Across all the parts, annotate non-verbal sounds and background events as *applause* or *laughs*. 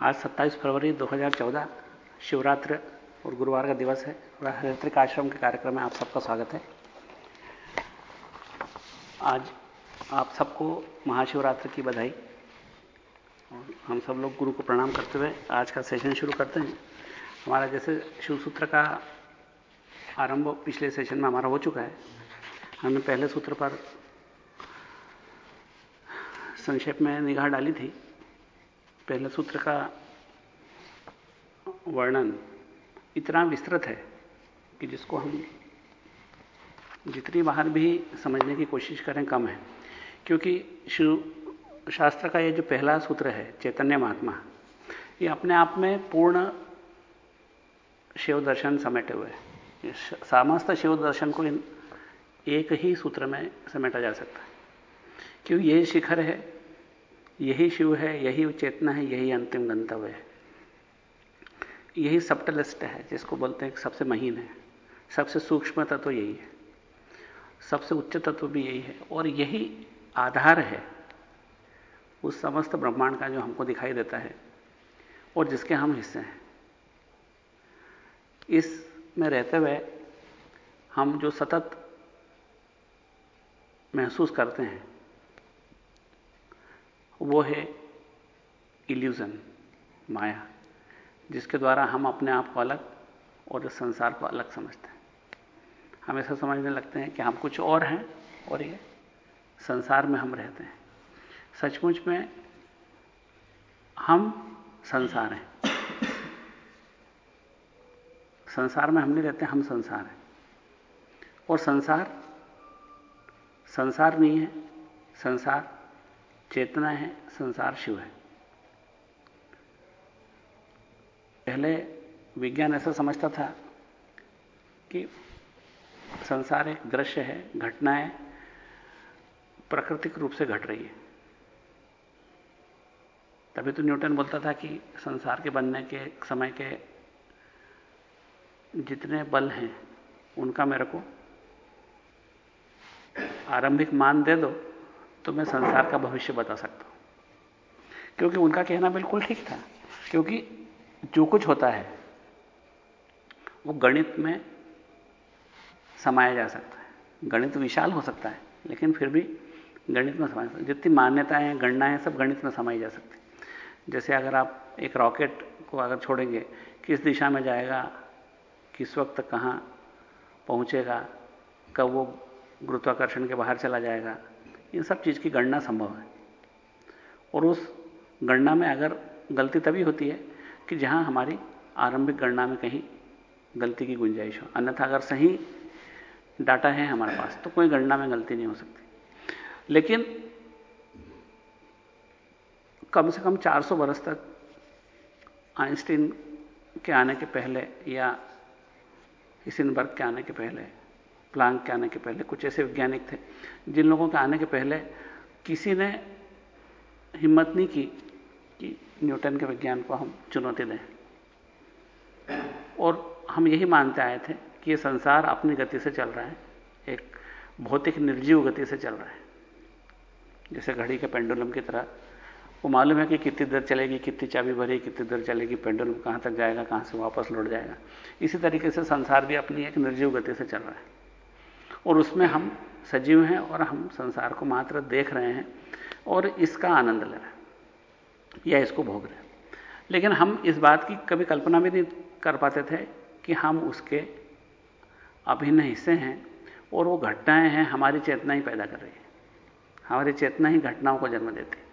आज 27 फरवरी 2014 शिवरात्र और गुरुवार का दिवस है। हरित्रिक आश्रम के कार्यक्रम में आप सबका स्वागत है। आज आप सबको महाशिवरात्र की बधाई और हम सब लोग गुरु को प्रणाम करते हुए आज का सेशन शुरू करते हैं। हमारा जैसे शिव सूत्र का आरंभ पिछले सेशन में हमारा हो चुका है। हमने पहले सूत्र पर संक्षेप में निगाह डाली थी। पहले सूत्र का वर्णन इतना विस्तृत है कि जिसको हम जितनी बाहर भी समझने की कोशिश करें कम है। क्योंकि शिव शास्त्र का ये जो पहला सूत्र है, चैतन्य महात्मा, ये अपने आप में पूर्ण शिव दर्शन समेटे हुए है। समस्त शिव दर्शन को इन एक ही सूत्र में समेटा जा सकता है। क्योंकि यही शिखर है यही शिव है, यही चेतना है, यही अंतिम गंतव्य है। यही सप्टलिस्ट है, जिसको बोलते हैं सबसे महीन है। सबसे सूक्ष्म तत्व यही है। सबसे उच्च तत्व भी यही है। और यही आधार है उस समस्त ब्रह्मांड का जो हमको दिखाई देता है और जिसके हम हिस्से हैं। इसमें रहते हुए हम जो सतत महसूस करते हैं वो है इल्यूजन माया, जिसके द्वारा हम अपने आप को अलग और इस संसार को अलग समझते हैं। हम ऐसा समझने लगते हैं कि हम कुछ और हैं और ये संसार में हम रहते हैं। सचमुच में हम संसार हैं। संसार में हम नहीं रहते, हम संसार हैं। और संसार संसार नहीं है, संसार चेतना है, संसार शिव है। पहले विज्ञान ऐसा समझता था कि संसार एक दृश्य है घटनाएँ प्राकृतिक रूप से घट रही है। तभी तो न्यूटन बोलता था कि संसार के बनने के, समय के जितने बल हैं, उनका मेरे को आरंभिक मान दे दो। तो मैं संसार का भविष्य बता सकता हूँ। क्योंकि उनका कहना बिल्कुल ठीक था। क्योंकि जो कुछ होता है, वो गणित में समाया जा सकता है। गणित विशाल हो सकता है, लेकिन फिर भी गणित में समाया जितनी मान्यताएँ हैं, गणनाएँ सब गणित में समाई जा सकती जैसे अगर आप एक रॉकेट को अगर छोड़ेंगे, किस दिशा में जाएगा, किस वक्त कहाँ पहुंचेगा, कब वो गुरुत्वाकर्षण के बाहर चला जाएगा इन सब चीज़ की गणना संभव है। और उस गणना में अगर गलती तभी होती है कि जहाँ हमारी आरंभिक गणना में कहीं गलती की गुंजाइश हो। अन्यथा अगर सही डाटा है हमारे पास तो कोई गणना में गलती नहीं हो सकती। लेकिन कम से कम 400 बरस तक आइंस्टीन के आने के पहले या हिसिनबर्ग के आने के पहले प्लांक के आने के पहले, कुछ ऐसे वैज्ञानिक थे, जिन लोगों के आने के पहले किसी ने हिम्मत नहीं की कि न्यूटन के विज्ञान को हम चुनौती दें। और हम यही मानते आए थे कि यह संसार अपनी गति से चल रहा है, एक भौतिक निर्जीव गति से चल रहा है। जैसे घड़ी के पेंडुलम की तरह, वो मालूम है कि कितनी देर चलेगी, कितनी चाबी भरी कितनी देर चलेगी, पेंडुलम कहाँ तक जाएगा, कहाँ से वापस लौट जाएगा। इसी तरीके से संसार भी अपनी एक निर्जीव गति से चल रहा है। और उसमें हम सजीव हैं और हम संसार को मात्र देख रहे हैं और इसका आनंद ले रहे हैं, या इसको भोग रहे हैं। लेकिन हम इस बात की कभी कल्पना भी नहीं कर पाते थे कि हम उसके अभिन्न हिस्से हैं और वो घटनाएँ हैं, हमारी चेतना ही पैदा कर रही है। हमारी चेतना ही घटनाओं को जन्म देती है।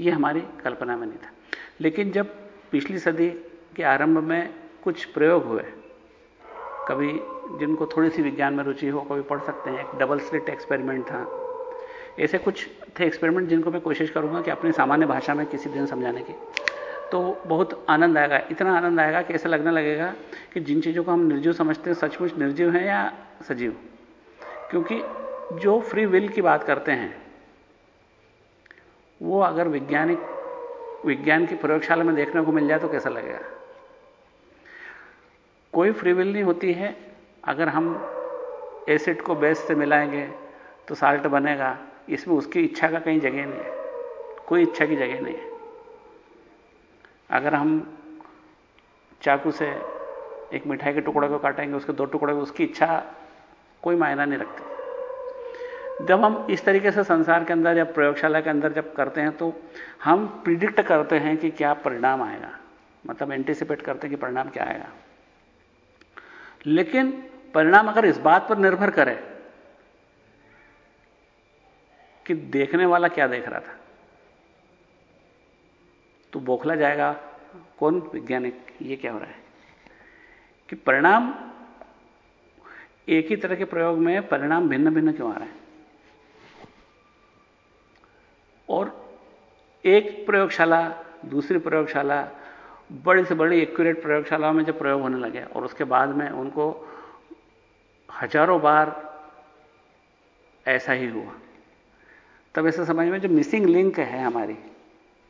ये हमारी कल्पना में नहीं था। लेकिन जब पिछली सदी के आरंभ में कुछ प्रयोग हुए कभी जिनको थोड़ी सी विज्ञान में रुचि हो, कभी पढ़ सकते हैं। एक डबल स्लिट एक्सपेरिमेंट था। ऐसे कुछ थे एक्सपेरिमेंट जिनको मैं कोशिश करूँगा कि अपनी सामान्य भाषा में किसी दिन समझाने की। तो बहुत आनंद आएगा। इतना आनंद आएगा कि ऐसा लगने लगेगा कि जिन चीज़ों को हम निर्जीव समझते हैं, सचमुच निर्जीव हैं या सजीव? क्योंकि जो फ्री विल की बात करते हैं, वो अगर वैज्ञानिक, विज्ञान की प्रयोगशाला में देखने को मिल जाए तो कैसा लगेगा? कोई फ्रीविल नहीं होती है। अगर हम एसिड को बेस से मिलाएँगे तो साल्ट बनेगा। इसमें उसकी इच्छा का कहीं जगह नहीं है। कोई इच्छा की जगह नहीं है। अगर हम चाकू से एक मिठाई के टुकड़े को काटेंगे, उसके दो टुकड़े उसकी इच्छा कोई मायना नहीं रखती। जब हम इस तरीके से संसार के अंदर या प्रयोगशाला के अंदर जब करते हैं तो हम प्रिडिक्ट करते हैं कि क्या परिणाम आएगा। मतलब एंटिसिपेट करते हैं कि परिणाम क्या आएगा। लेकिन परिणाम अगर इस बात पर निर्भर करे कि देखने वाला क्या देख रहा था तो बोखला जाएगा, कौन वैज्ञानिक, ये क्या हो रहा है? कि परिणाम एक ही तरह के प्रयोग में परिणाम भिन्न भिन्न क्यों आ रहे हैं? और एक प्रयोगशाला, दूसरी प्रयोगशाला बड़ी से बड़ी एक्यूरेट प्रयोगशालाओं में जब प्रयोग होने लगे, और उसके बाद में उनको हज़ारों बार ऐसा ही हुआ। तब ऐसा समझ में जो मिसिंग लिंक है हमारी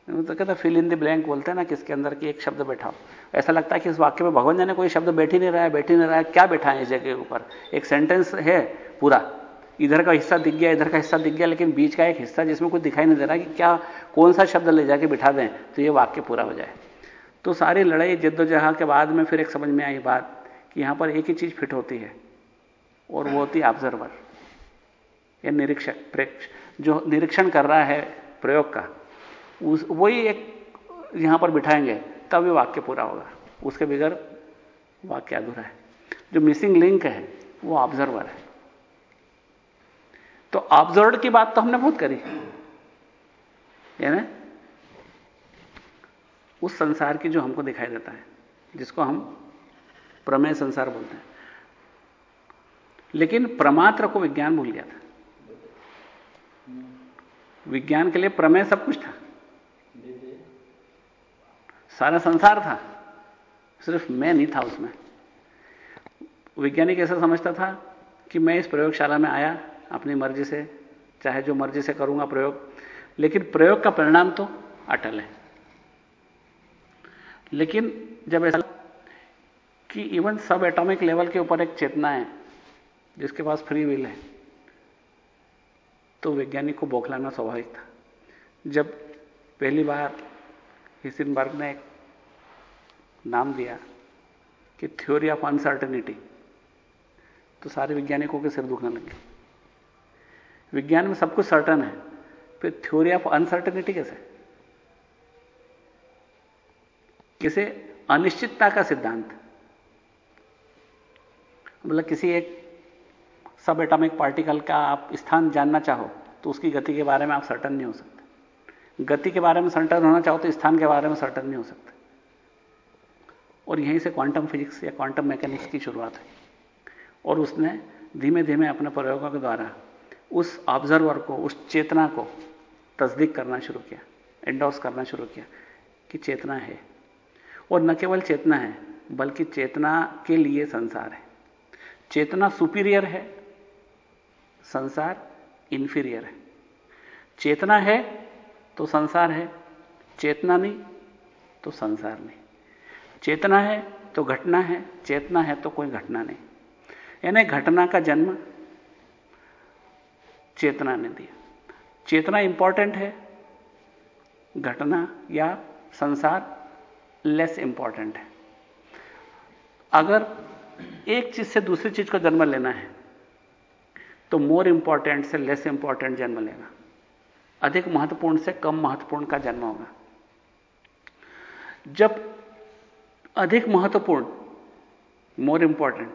तो कहता फिल इन द ब्लैंक बोलते हैं ना किसके अंदर की एक शब्द बैठा हो ऐसा लगता है कि इस वाक्य में भगवान जाने कोई शब्द बैठ ही नहीं रहा है, बैठ ही नहीं रहा है, क्या बैठा है इस जगह के ऊपर? एक सेंटेंस है पूरा। इधर का हिस्सा दिख गया, इधर का हिस्सा दिख गया, लेकिन बीच का एक हिस्सा जिसमें कुछ दिखाई नहीं दे रहा कि क्या, कौन सा शब्द ले जाके बिठा दें तो ये वाक्य पूरा हो जाए। तो सारी लड़ाई जद्दोजहद के बाद में फिर एक समझ में आई बात कि यहाँ पर एक ही चीज़ फिट होती है, और वो होती है ऑब्जर्वर या निरीक्षक, प्रेक्ष, जो निरीक्षण कर रहा है प्रयोग का, उस, वही एक यहाँ पर बिठाएँगे, तब ये वाक्य पूरा होगा। उसके बगैर वाक्य अधूरा है। जो मिसिंग लिंक है, वो ऑब्जर्वर है। तो ऑब्ज़र्व की बात तो हमने बहुत करी। यानी उस संसार की जो हमको दिखाई देता है, जिसको हम प्रमेय संसार बोलते हैं। लेकिन प्रमात्र को विज्ञान भूल गया था। विज्ञान के लिए प्रमेय सब कुछ था। सारा संसार था। सिर्फ़ मैं नहीं था उसमें। वैज्ञानिक ऐसा समझता था कि मैं इस प्रयोगशाला में आया, अपनी मर्ज़ी से, चाहे जो मर्ज़ी से करूँगा प्रयोग, लेकिन प्रयोग का परिणाम तो अटल है। लेकिन जब ऐसा कि इवन सब एटॉमिक लेवल के ऊपर एक चेतना है, जिसके पास फ्री विल है तो वैज्ञानिक को बौखलाना स्वाभाविक था। जब पहली बार हिसिनबर्ग ने एक नाम दिया कि थ्योरी ऑफ़ अनसर्टनिटी तो सारे वैज्ञानिकों के सिर दुखने लगे। विज्ञान में सब कुछ सर्टन है, फिर थ्योरी ऑफ़ अनसर्टनिटी कैसे? किसे? अनिश्चितता का सिद्धांत। मतलब किसी एक सब एटॉमिक पार्टिकल का आप स्थान जानना चाहो तो उसकी गति के बारे में आप सर्टन नहीं हो सकते। गति के बारे में सर्टन होना चाहो तो स्थान के बारे में सर्टन नहीं हो सकते। और यहीं से क्वांटम फिजिक्स या क्वांटम मैकेनिक्स की शुरुआत है और उसने धीमे धीमे अपने प्रयोगों के द्वारा उस ऑब्जर्वर को, उस चेतना को तस्दीक करना शुरू किया एंडोर्स करना शुरू किया कि चेतना है। और न केवल चेतना है, बल्कि चेतना के लिए संसार है। चेतना सुपीरियर है, संसार इंफीरियर है। चेतना है तो संसार है, चेतना नहीं तो संसार नहीं। चेतना है तो घटना है, चेतना है तो कोई घटना नहीं। यानी घटना का जन्म चेतना ने दिया। चेतना इंपॉर्टेंट है, घटना या संसार लेस इंपॉर्टेंट है। अगर एक चीज़ से दूसरी चीज़ को जन्म लेना है तो मोर इंपॉर्टेंट से लेस इंपॉर्टेंट जन्म लेना। अधिक महत्वपूर्ण से कम महत्वपूर्ण का जन्म होगा। जब अधिक महत्वपूर्ण मोर इंपॉर्टेंट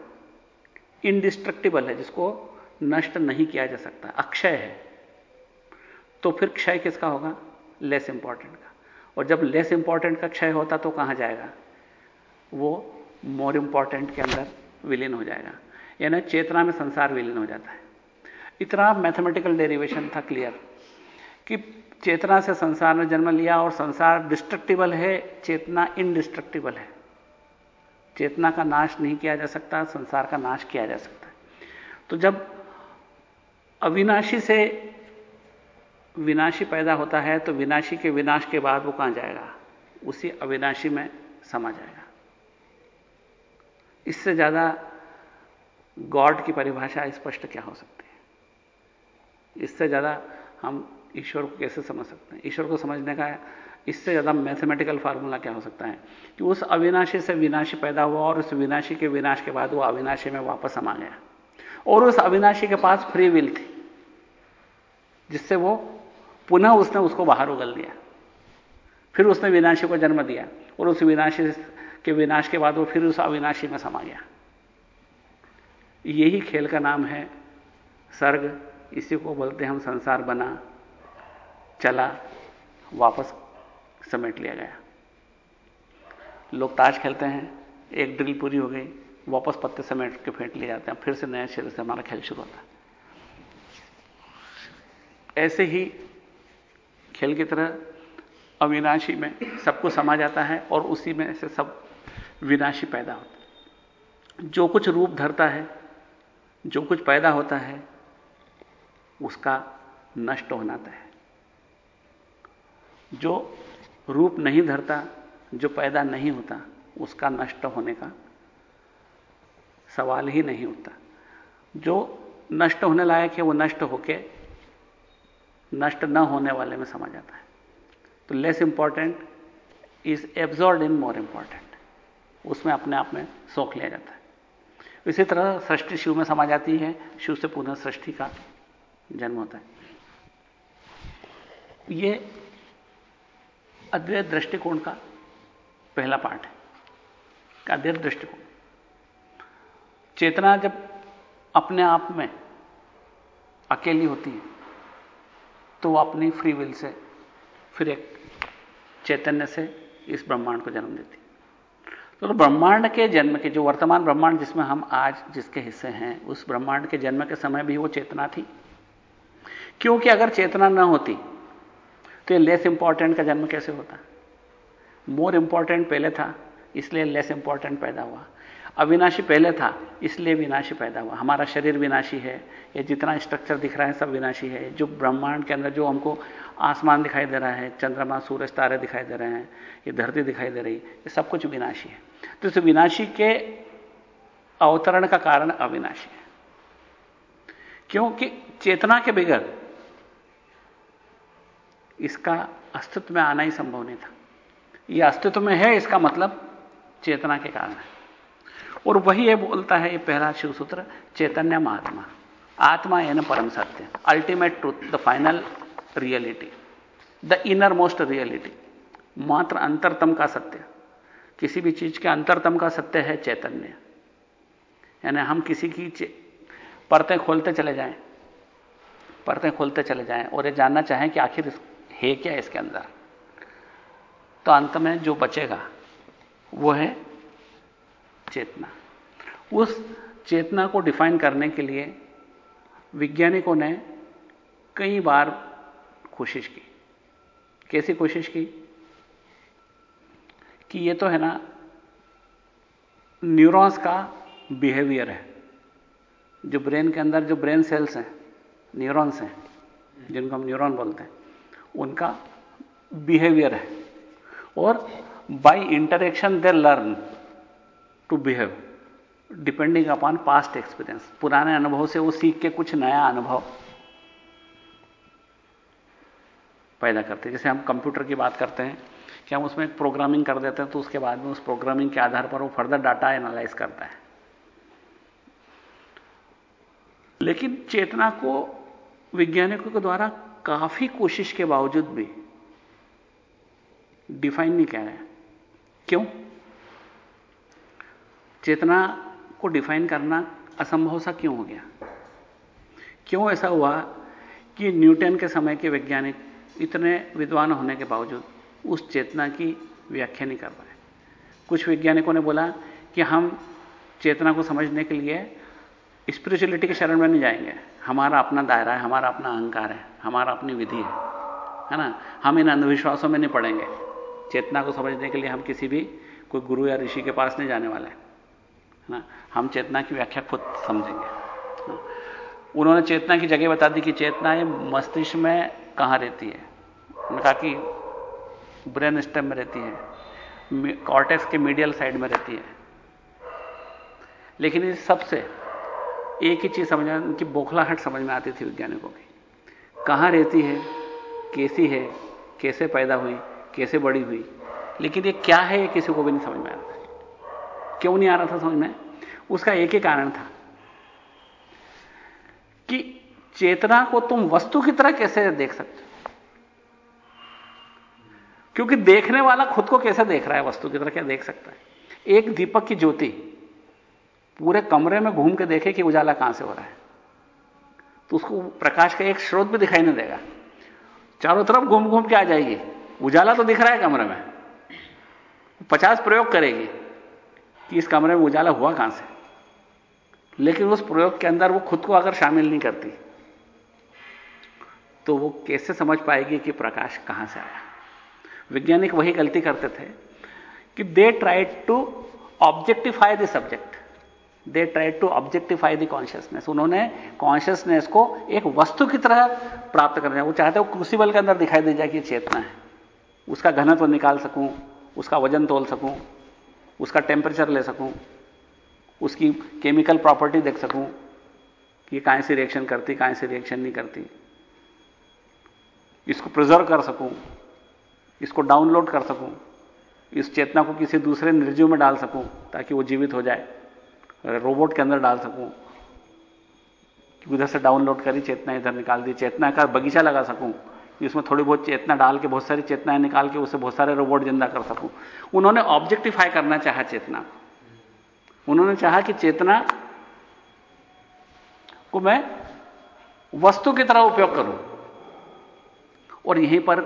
इनडिस्ट्रक्टिबल है, जिसको नष्ट नहीं किया जा सकता, अक्षय है तो फिर क्षय किसका होगा? लेस इंपॉर्टेंट का। और जब लेस इंपॉर्टेंट का क्षय होता तो कहाँ जाएगा? वो मोर इंपॉर्टेंट के अंदर विलीन हो जाएगा। यानी चेतना में संसार विलीन हो जाता है। इतना मैथमेटिकल डेरिवेशन था क्लियर कि चेतना से संसार ने जन्म लिया और संसार डिस्ट्रक्टिबल है, चेतना इनडिस्ट्रक्टिबल है। चेतना का नाश नहीं किया जा सकता, संसार का नाश किया जा सकता है। तो जब अविनाशी से विनाशी पैदा होता है तो विनाशी के विनाश के बाद वो कहाँ जाएगा? उसी अविनाशी में समा जाएगा। इससे ज़्यादा गॉड की परिभाषा स्पष्ट क्या हो सकती है? इससे ज़्यादा हम ईश्वर को कैसे समझ सकते हैं? ईश्वर को समझने का, इससे ज़्यादा मैथमेटिकल फार्मूला क्या हो सकता है? कि उस अविनाशी से विनाशी पैदा हुआ और उस विनाशी के विनाश के बाद वो अविनाशी में वापस समा गया। और उस अविनाशी के पास फ्री विल थी, जिससे वो पुनः उसने उसको बाहर उगल दिया। फिर उसने विनाशी को जन्म दिया और उस विनाशी के विनाश के बाद वो फिर उस अविनाशी में समा गया। यही खेल का नाम है सर्ग। इसी को बोलते हम संसार बना, चला, वापस समेट लिया गया। लोग ताश खेलते हैं, एक ड्रिल पूरी हो गई, वापस पत्ते समेट के फेंट लिए जाते हैं, फिर से नए शरीर से हमारा खेल शुरू होता है। ऐसे ही खेल की तरह अविनाशी में सबको समा जाता है और उसी में से सब विनाशी पैदा होता है। जो कुछ रूप धरता है, जो कुछ पैदा होता है, उसका नष्ट होना तय है। जो रूप नहीं धरता, जो पैदा नहीं होता, उसका नष्ट होने का सवाल ही नहीं उठता। जो नष्ट होने लायक है, वो नष्ट होके नष्ट न होने वाले में समा जाता है। तो less important is absorbed in more important उसमें अपने आप में सोख लिया जाता है। इसी तरह सृष्टि शिव में समा जाती है। शिव से पुनः सृष्टि का जन्म होता है। ये अद्वैत दृष्टिकोण का पहला पार्ट है। अद्वैत दृष्टिकोण। चेतना जब अपने आप में अकेली होती है तो वो अपनी फ्री विल से, फिर एक चैतन्य से इस ब्रह्मांड को जन्म देती तो ब्रह्मांड के जन्म के, जो वर्तमान ब्रह्मांड जिसमें हम आज जिसके हिस्से हैं, उस ब्रह्मांड के जन्म के समय भी वो चेतना थी। क्योंकि अगर चेतना ना होती तो ये लेस इंपॉर्टेंट का जन्म कैसे होता? मोर इंपॉर्टेंट पहले था, इसलिए लेस इंपॉर्टेंट पैदा हुआ। अविनाशी पहले था, इसलिए विनाशी पैदा हुआ। हमारा शरीर विनाशी है, ये जितना स्ट्रक्चर दिख रहा है सब विनाशी है। जो ब्रह्मांड के अंदर जो हमको आसमान दिखाई दे रहा है, चंद्रमा, सूरज, तारे दिखाई दे रहे हैं, ये धरती दिखाई दे रही, ये सब कुछ विनाशी है। तो इस विनाशी के अवतरण का कारण अविनाशी है। क्योंकि चेतना के बगैर इसका अस्तित्व में आना ही संभव नहीं था। यह अस्तित्व में है, इसका मतलब चेतना के कारण है। और वही ये बोलता है ये पहला शिव सूत्र चैतन्य महात्मा। आत्मा एन परम सत्य। Ultimate truth the final reality the innermost reality मात्र अंतरतम का सत्य। किसी भी चीज़ के अंतरतम का सत्य है चैतन्य। यानी हम किसी की परतें खोलते चले जाएँ। परतें खोलते चले जाएँ और ये जानना चाहें कि आखिर है क्या इसके अंदर। तो अंत में जो बचेगा, वो है चेतना। उस चेतना को डिफाइन करने के लिए वैज्ञानिकों ने कई बार कोशिश की। कैसी कोशिश की? कि ये तो है ना न्यूरॉन्स का बिहेवियर है। जो ब्रेन के अंदर जो ब्रेन सेल्स हैं न्यूरॉन्स हैं, जिनको हम न्यूरॉन बोलते हैं, उनका बिहेवियर है। और by interaction they learn to behave depending upon past experience पुराने अनुभव से वो सीख के कुछ नया अनुभव पैदा करते हैं। जैसे हम कंप्यूटर की बात करते हैं, कि हम उसमें प्रोग्रामिंग कर देते हैं तो उसके बाद में उस प्रोग्रामिंग के आधार पर वो फर्दर डाटा एनालाइज करता है। लेकिन चेतना को, वैज्ञानिकों के द्वारा काफ़ी कोशिश के बावजूद भी डिफाइन नहीं कह रहे क्यों? चेतना को डिफाइन करना असंभव सा क्यों हो गया? क्यों ऐसा हुआ कि न्यूटन के समय के वैज्ञानिक इतने विद्वान होने के बावजूद उस चेतना की व्याख्या नहीं कर पाए? कुछ वैज्ञानिकों ने बोला कि हम चेतना को समझने के लिए स्पिरिचुअलिटी के शरण में नहीं जाएँगे। हमारा अपना दायरा है, हमारा अपना अहंकार है, हमारा अपनी विधि है है ना? हम इन अंधविश्वासों में नहीं पड़ेंगे। चेतना को समझने के लिए हम किसी भी कोई गुरु या ऋषि के पास नहीं जाने वाले है। ना हम चेतना की व्याख्या खुद समझेंगे। उन्होंने चेतना की जगह बता दी कि चेतना ये मस्तिष्क में कहाँ रहती है? उन्होंने कहा कि ब्रेन स्टेम में रहती है कॉर्टेक्स के मीडियल साइड में रहती है। लेकिन इस सबसे एक ही चीज़ समझ में, उनकी बोखलाहट समझ में आती थी वैज्ञानिकों की। कहाँ रहती है, कैसी है, कैसे पैदा हुई, कैसे बड़ी हुई? लेकिन ये क्या है, ये किसी को भी नहीं समझ में आ रहा था क्यों नहीं आ रहा था समझ में? उसका एक ही कारण था कि चेतना को तुम वस्तु की तरह कैसे देख सकते हो? क्योंकि देखने वाला खुद को कैसे देख रहा है? वस्तु की तरह क्या देख सकता है? एक दीपक की ज्योति पूरे कमरे में घूम के देखे कि उजाला कहाँ से हो रहा है। तो उसको प्रकाश का एक स्रोत भी दिखाई नहीं देगा। चारों तरफ़ घूम घूम के आ जाएगी। उजाला तो दिख रहा है कमरे में। पचास प्रयोग करेगी। कि इस कमरे में उजाला हुआ कहाँ से? लेकिन उस प्रयोग के अंदर वो खुद को अगर शामिल नहीं करती तो वो कैसे समझ पाएगी कि प्रकाश कहाँ से आया? वैज्ञानिक वही गलती करते थे कि they tried to objectify the subject they tried to objectify the consciousness उन्होंने कॉन्शियसनेस को एक वस्तु की तरह प्राप्त करना वो चाहते वो क्रूसिबल के अंदर दिखाई दे जाए कि चेतना है। उसका घनत्व निकाल सकूँ, उसका वज़न तोल सकूँ। उसका टेम्परेचर ले सकूँ, उसकी केमिकल प्रॉपर्टी देख सकूँ कि कहाँ से रिएक्शन करती, कहाँ से रिएक्शन नहीं करती। इसको प्रिजर्व कर सकूँ, इसको डाउनलोड कर सकूँ, इस चेतना को किसी दूसरे निर्जीव में डाल सकूँ ताकि वो जीवित हो जाए रोबोट के अंदर डाल सकूँ उधर से डाउनलोड करी, चेतना इधर निकाल दी, चेतना का बगीचा लगा सकूँ इसमें थोड़ी बहुत चेतना डाल के, बहुत सारी चेतनाएँ निकाल के, उसे बहुत सारे रोबोट ज़िंदा कर सकूँ। उन्होंने ऑब्जेक्टिफाई करना चाहा चेतना उन्होंने चाहा कि चेतना को मैं वस्तु की तरह उपयोग करूँ। और यहीं पर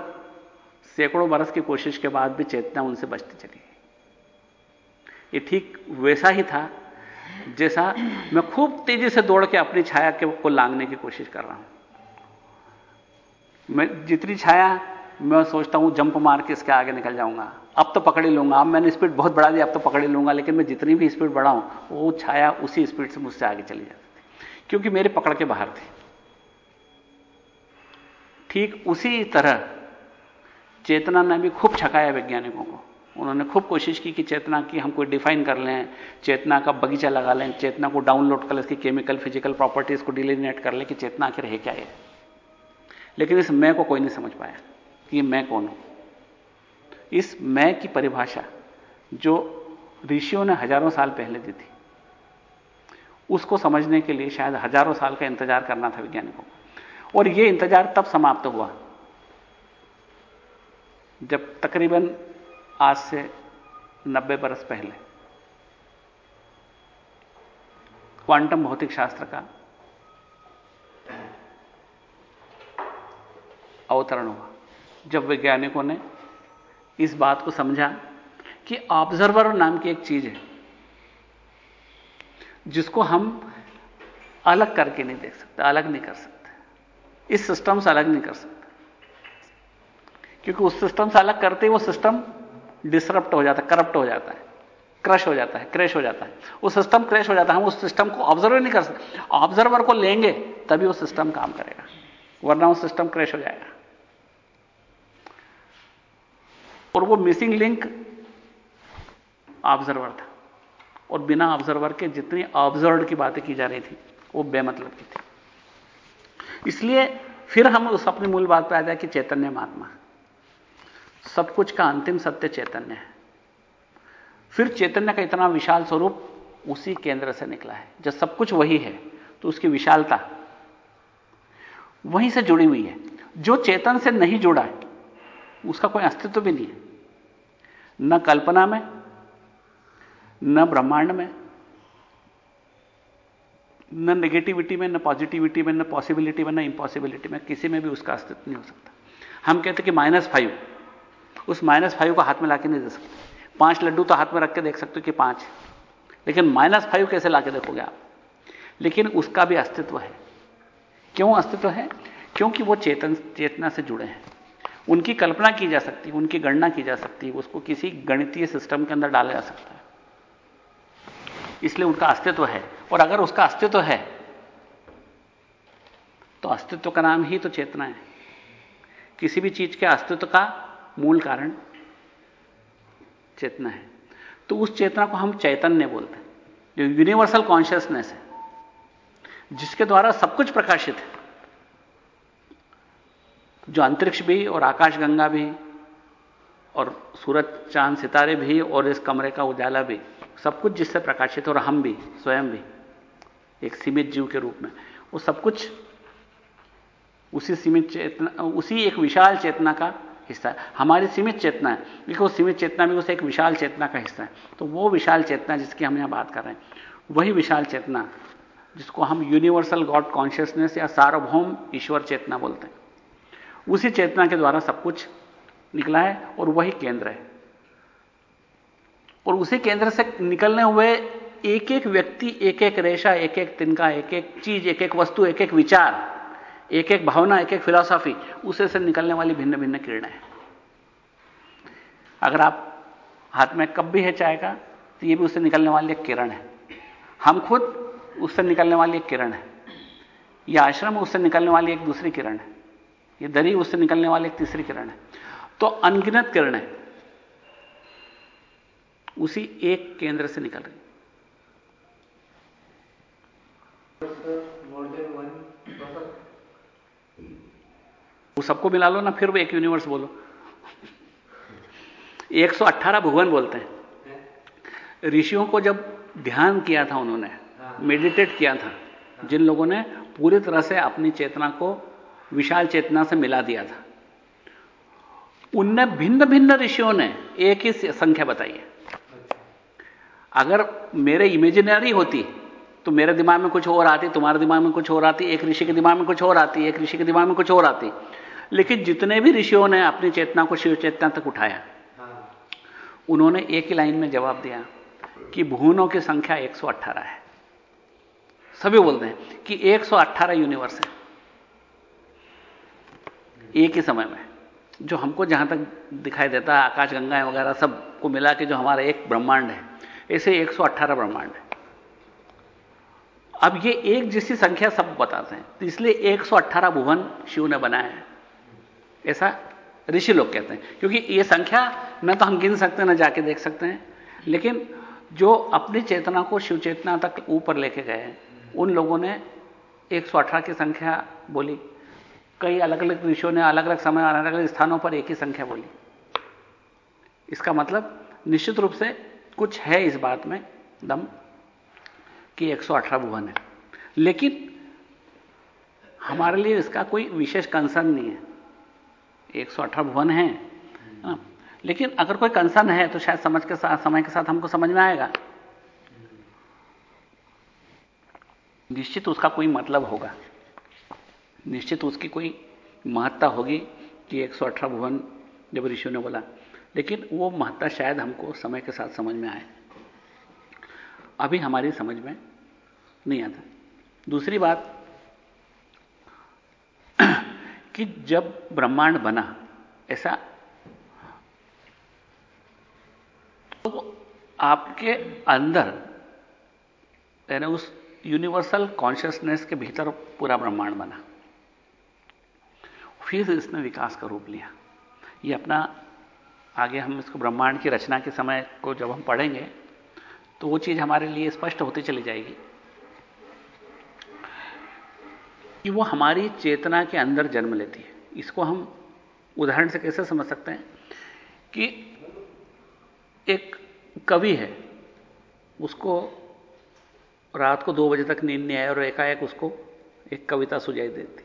सैकड़ों बरस की कोशिश के बाद भी चेतना उनसे बचती चली ये ठीक वैसा ही था, जैसा मैं खूब तेज़ी से दौड़ के अपनी छाया के को लांगने की कोशिश कर रहा हूँ। मैं जितनी छाया, मैं सोचता हूँ जंप मार के इसके आगे निकल जाऊँगा। अब तो पकड़ लूँगा। अब मैंने स्पीड बहुत बढ़ा दिया अब तो पकड़ लूँगा, लेकिन मैं जितनी भी स्पीड बढ़ाऊं, वो छाया उसी स्पीड से मुझसे आगे चली जाती थी क्योंकि मेरे पकड़ के बाहर थी। ठीक उसी तरह चेतना ने भी खूब छकाया वैज्ञानिकों को। उन्होंने खूब कोशिश की कि चेतना की हम कोई डिफाइन कर लें, चेतना का बगीचा लगा लें, चेतना को डाउनलोड कर लें, इसकी केमिकल, फ़िज़िकल प्रॉपर्टीज़ को डिलीनेट कर लें कि चेतना आखिर है क्या है लेकिन इस मैं को कोई नहीं समझ पाया कि मैं कौन हूँ। इस मैं की परिभाषा जो ऋषियों ने हज़ारों साल पहले दी थी, उसको समझने के लिए शायद हज़ारों साल का इंतज़ार करना था वैज्ञानिकों को। और यह इंतज़ार तब समाप्त हुआ जब तकरीबन आज से 90 बरस पहले क्वांटम भौतिक शास्त्र का अवतरण हुआ। जब वैज्ञानिकों ने इस बात को समझा कि ऑब्जर्वर नाम की एक चीज़ है, जिसको हम अलग करके नहीं देख सकते, अलग नहीं कर सकते। इस सिस्टम से अलग नहीं कर सकते। क्योंकि उस सिस्टम से अलग करते ही वो सिस्टम डिसरप्ट हो जाता है करप्ट हो जाता है क्रश हो जाता है क्रैश हो जाता है। वो सिस्टम क्रैश हो जाता है, हम उस सिस्टम को ऑब्ज़र्व नहीं कर सकते। ऑब्जर्वर को लेंगे, तभी वो सिस्टम काम करेगा, वरना वो सिस्टम क्रैश हो जाएगा। और वो मिसिंग लिंक ऑब्जर्वर था। और बिना ऑब्जर्वर के जितनी ऑब्ज़र्व की बातें की जा रही थी, वो बेमतलब की थी। इसलिए फिर हम उस अपनी मूल बात पर आ जाए कि चैतन्य महात्मा। सब कुछ का अंतिम सत्य चैतन्य है। फिर चैतन्य का इतना विशाल स्वरूप उसी केंद्र से निकला है। जब सब कुछ वही है तो उसकी विशालता वहीं से जुड़ी हुई है। जो चेतन से नहीं जुड़ा है, उसका कोई अस्तित्व भी नहीं है। न कल्पना में, न ब्रह्मांड में, न नेगेटिविटी में, न पॉजिटिविटी में, न पॉसिबिलिटी में, न इंपॉसिबिलिटी में, किसी में भी उसका अस्तित्व नहीं हो सकता। हम कहते कि माइनस फाइव उस माइनस फाइव को हाथ में लाके नहीं दे सकते। पाँच लड्डू तो हाथ में रख के देख सकते हो कि पाँच। लेकिन माइनस फाइव कैसे लाके देखोगे आप? लेकिन उसका भी अस्तित्व है। क्यों अस्तित्व है? क्योंकि वो चेतन, चेतना से जुड़े हैं। उनकी कल्पना की जा सकती है उनकी गणना की जा सकती है उसको किसी गणितीय सिस्टम के अंदर डाला जा सकता है। इसलिए उनका अस्तित्व है। और अगर उसका अस्तित्व है तो अस्तित्व का नाम ही तो चेतना है। किसी भी चीज़ के अस्तित्व का मूल कारण चेतना है। तो उस चेतना को हम चैतन्य बोलते हैं, जो यूनिवर्सल कॉन्शियसनेस है, जिसके द्वारा सब कुछ प्रकाशित है। जो अंतरिक्ष भी, और आकाशगंगा भी, और सूरज, चाँद, सितारे भी, और इस कमरे का उजाला भी, सब कुछ जिससे प्रकाशित, और हम भी, स्वयं भी, एक सीमित जीव के रूप में। वो सब कुछ उसी सीमित चेतना, उसी एक विशाल चेतना का हिस्सा है। हमारी सीमित चेतना है देखो वो सीमित चेतना भी उसे एक विशाल चेतना का हिस्सा है। तो वो विशाल चेतना जिसकी हम यहाँ बात कर रहे हैं, वही विशाल चेतना जिसको हम यूनिवर्सल गॉड कॉन्शियसनेस या सार्वभौम ईश्वर चेतना बोलते हैं। उसी चेतना के द्वारा सब कुछ निकला है और वही केंद्र है। और उसी केंद्र से निकलने हुए एक एक व्यक्ति एक एक रेशा एक एक तिनका एक एक चीज़ एक एक वस्तु एक एक विचार एक एक भावना एक एक फिलॉसफी, उसे से निकलने वाली भिन्न भिन्न किरणें हैं। अगर आप हाथ में कप भी है चाय का तो ये भी उससे निकलने वाली एक किरण है। हम खुद उससे निकलने वाली एक किरण है। यह आश्रम उससे निकलने वाली एक दूसरी किरण है। ये दरी उससे निकलने वाली एक तीसरी किरण है। तो अनगिनत किरणें उसी एक केंद्र से निकल रही। वो सबको मिला लो ना फिर वो एक यूनिवर्स बोलो। 118 भुवन बोलते हैं। ऋषियों को जब ध्यान किया था उन्होंने मेडिटेट किया था जिन लोगों ने पूरी तरह से अपनी चेतना को विशाल चेतना से मिला दिया था। उनने भिन्न भिन्न ऋषियों ने एक ही संख्या बताई है। अगर मेरे इमेजिनरी होती तो मेरे दिमाग में कुछ और आती, तुम्हारे दिमाग में कुछ और आती, एक ऋषि के दिमाग में कुछ और आती, एक ऋषि के दिमाग में कुछ और आती। लेकिन जितने भी ऋषियों ने अपनी चेतना को शिव चेतना तक उठाया, उन्होंने एक ही लाइन में जवाब दिया कि भुवनों की संख्या 118 है। सभी बोलते हैं कि 118 यूनिवर्स है। एक ही समय में, जो हमको जहाँ तक दिखाई देता है, आकाश गंगाएँ वगैरह सबको मिला के जो हमारा एक ब्रह्मांड है ऐसे 118 ब्रह्मांड है। अब ये एक जैसी संख्या सब बताते हैं तो इसलिए 118 भुवन शिव ने बनाया है। ऐसा ऋषि लोग कहते हैं, क्योंकि ये संख्या न तो हम गिन सकते हैं न जाके देख सकते हैं, लेकिन जो अपनी चेतना को शिव चेतना तक ऊपर लेके गए उन लोगों ने 118 की संख्या बोली। कई अलग अलग ऋषियों ने अलग अलग समय अलग अलग स्थानों पर एक ही संख्या बोली। इसका मतलब निश्चित रूप से कुछ है इस बात में दम कि 118 भुवन है। लेकिन हमारे लिए इसका कोई विशेष कंसर्न नहीं है। 118 भुवन है हाँ। लेकिन अगर कोई कंसर्न है तो शायद समझ के साथ, समय के साथ हमको समझ में आएगा। निश्चित उसका कोई मतलब होगा। निश्चित उसकी कोई महत्ता होगी कि 118 भुवन जब ऋषियों ने बोला। लेकिन वो महत्ता शायद हमको समय के साथ समझ में आए। अभी हमारी समझ में नहीं आता। दूसरी बात *clears throat* कि जब ब्रह्मांड बना, ऐसा तो आपके अंदर, यानी उस यूनिवर्सल कॉन्शियसनेस के भीतर पूरा ब्रह्मांड बना। फिर इसने विकास का रूप लिया। ये अपना, आगे हम इसको ब्रह्मांड की रचना के समय को जब हम पढ़ेंगे तो वो चीज़ हमारे लिए स्पष्ट होती चली जाएगी। कि वो हमारी चेतना के अंदर जन्म लेती है। इसको हम उदाहरण से कैसे समझ सकते हैं? कि एक कवि है, उसको रात को दो बजे तक नींद नहीं आए और एकाएक उसको एक कविता सुझाई देती।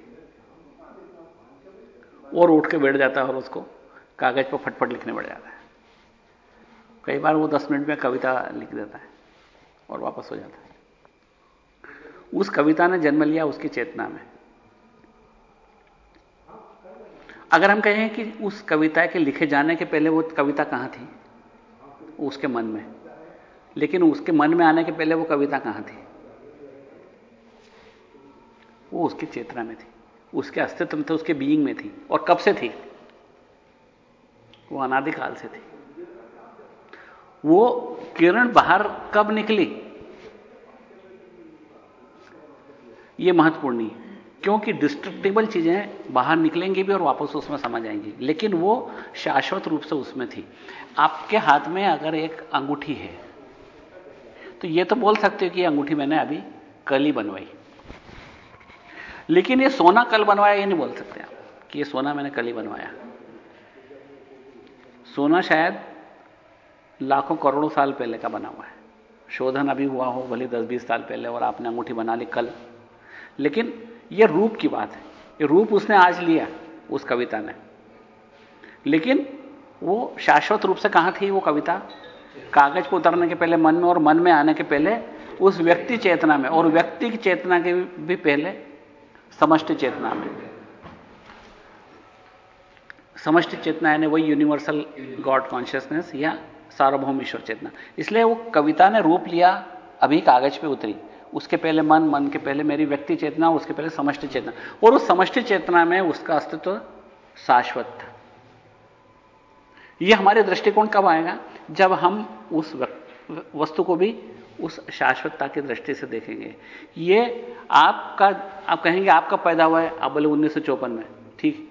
और उठ के बैठ जाता है और उसको कागज़ पर फटफट लिखने बैठ जाता है। कई बार वो दस मिनट में कविता लिख देता है और वापस हो जाता है। उस कविता ने जन्म लिया उसकी चेतना में। अगर हम कहें कि उस कविता के लिखे जाने के पहले वो कविता कहाँ थी? उसके मन में। लेकिन उसके मन में आने के पहले वो कविता कहाँ थी? वो उसकी चेतना में थी। उसके अस्तित्व में थे, उसके बीइंग में थी। और कब से थी? वो अनादिकाल से थी। वो किरण बाहर कब निकली? ये महत्वपूर्ण नहीं है, क्योंकि डिस्ट्रक्टेबल चीज़ें बाहर निकलेंगी भी और वापस उसमें समझ आएँगी लेकिन वो शाश्वत रूप से उसमें थी। आपके हाथ में अगर एक अंगूठी है तो ये तो बोल सकते हो कि अंगूठी मैंने अभी कल ही बनवाई। लेकिन ये सोना कल बनवाया, ये नहीं बोल सकते आप कि ये सोना मैंने कल ही बनवाया। सोना शायद लाखों करोड़ों साल पहले का बना हुआ है। शोधन अभी हुआ हो, भले 10-20 साल पहले और आपने अंगूठी बना ली कल। लेकिन यह रूप की बात है। ये रूप उसने आज लिया, उस कविता ने। लेकिन वो शाश्वत रूप से कहाँ थी वो कविता? कागज़ को उतरने के पहले, मन में और मन में आने के पहले, उस व्यक्ति चेतना में। और व्यक्ति की चेतना के भी पहले समष्टि चेतना में। समष्टि चेतना यानी वही यूनिवर्सल गॉड कॉन्शियसनेस या सार्वभौम ईश्वर चेतना। इसलिए वो कविता ने रूप लिया, अभी कागज़ पे उतरी। उसके पहले मन मन के पहले मेरी व्यक्ति चेतना, उसके पहले समष्टि चेतना। और उस समष्टि चेतना में उसका अस्तित्व शाश्वत था। यह हमारे दृष्टिकोण कब आएगा? जब हम उस वस्तु को भी उस शाश्वतता की दृष्टि से देखेंगे। ये आपका, आप कहेंगे आपका पैदा हुआ है, आप बोले उन्नीस में, ठीक।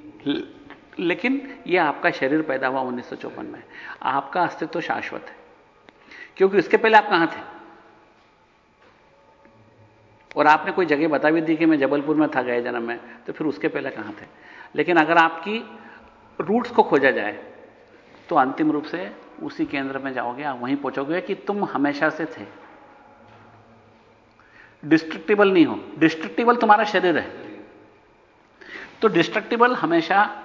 लेकिन यह आपका शरीर पैदा हुआ उन्नीस में। आपका अस्तित्व तो शाश्वत है। क्योंकि उसके पहले आप कहाँ थे? और आपने कोई जगह बता भी दी कि मैं जबलपुर में था गए जन्म में तो फिर उसके पहले कहाँ थे? लेकिन अगर आपकी रूट्स को खोजा जाए तो अंतिम रूप से उसी केंद्र में जाओगे, आप वहीं पहुंचोगे कि तुम हमेशा से थे। डिस्ट्रक्टिबल नहीं हो। डिस्ट्रक्टिबल तुम्हारा शरीर है। तो डिस्ट्रक्टिबल हमेशा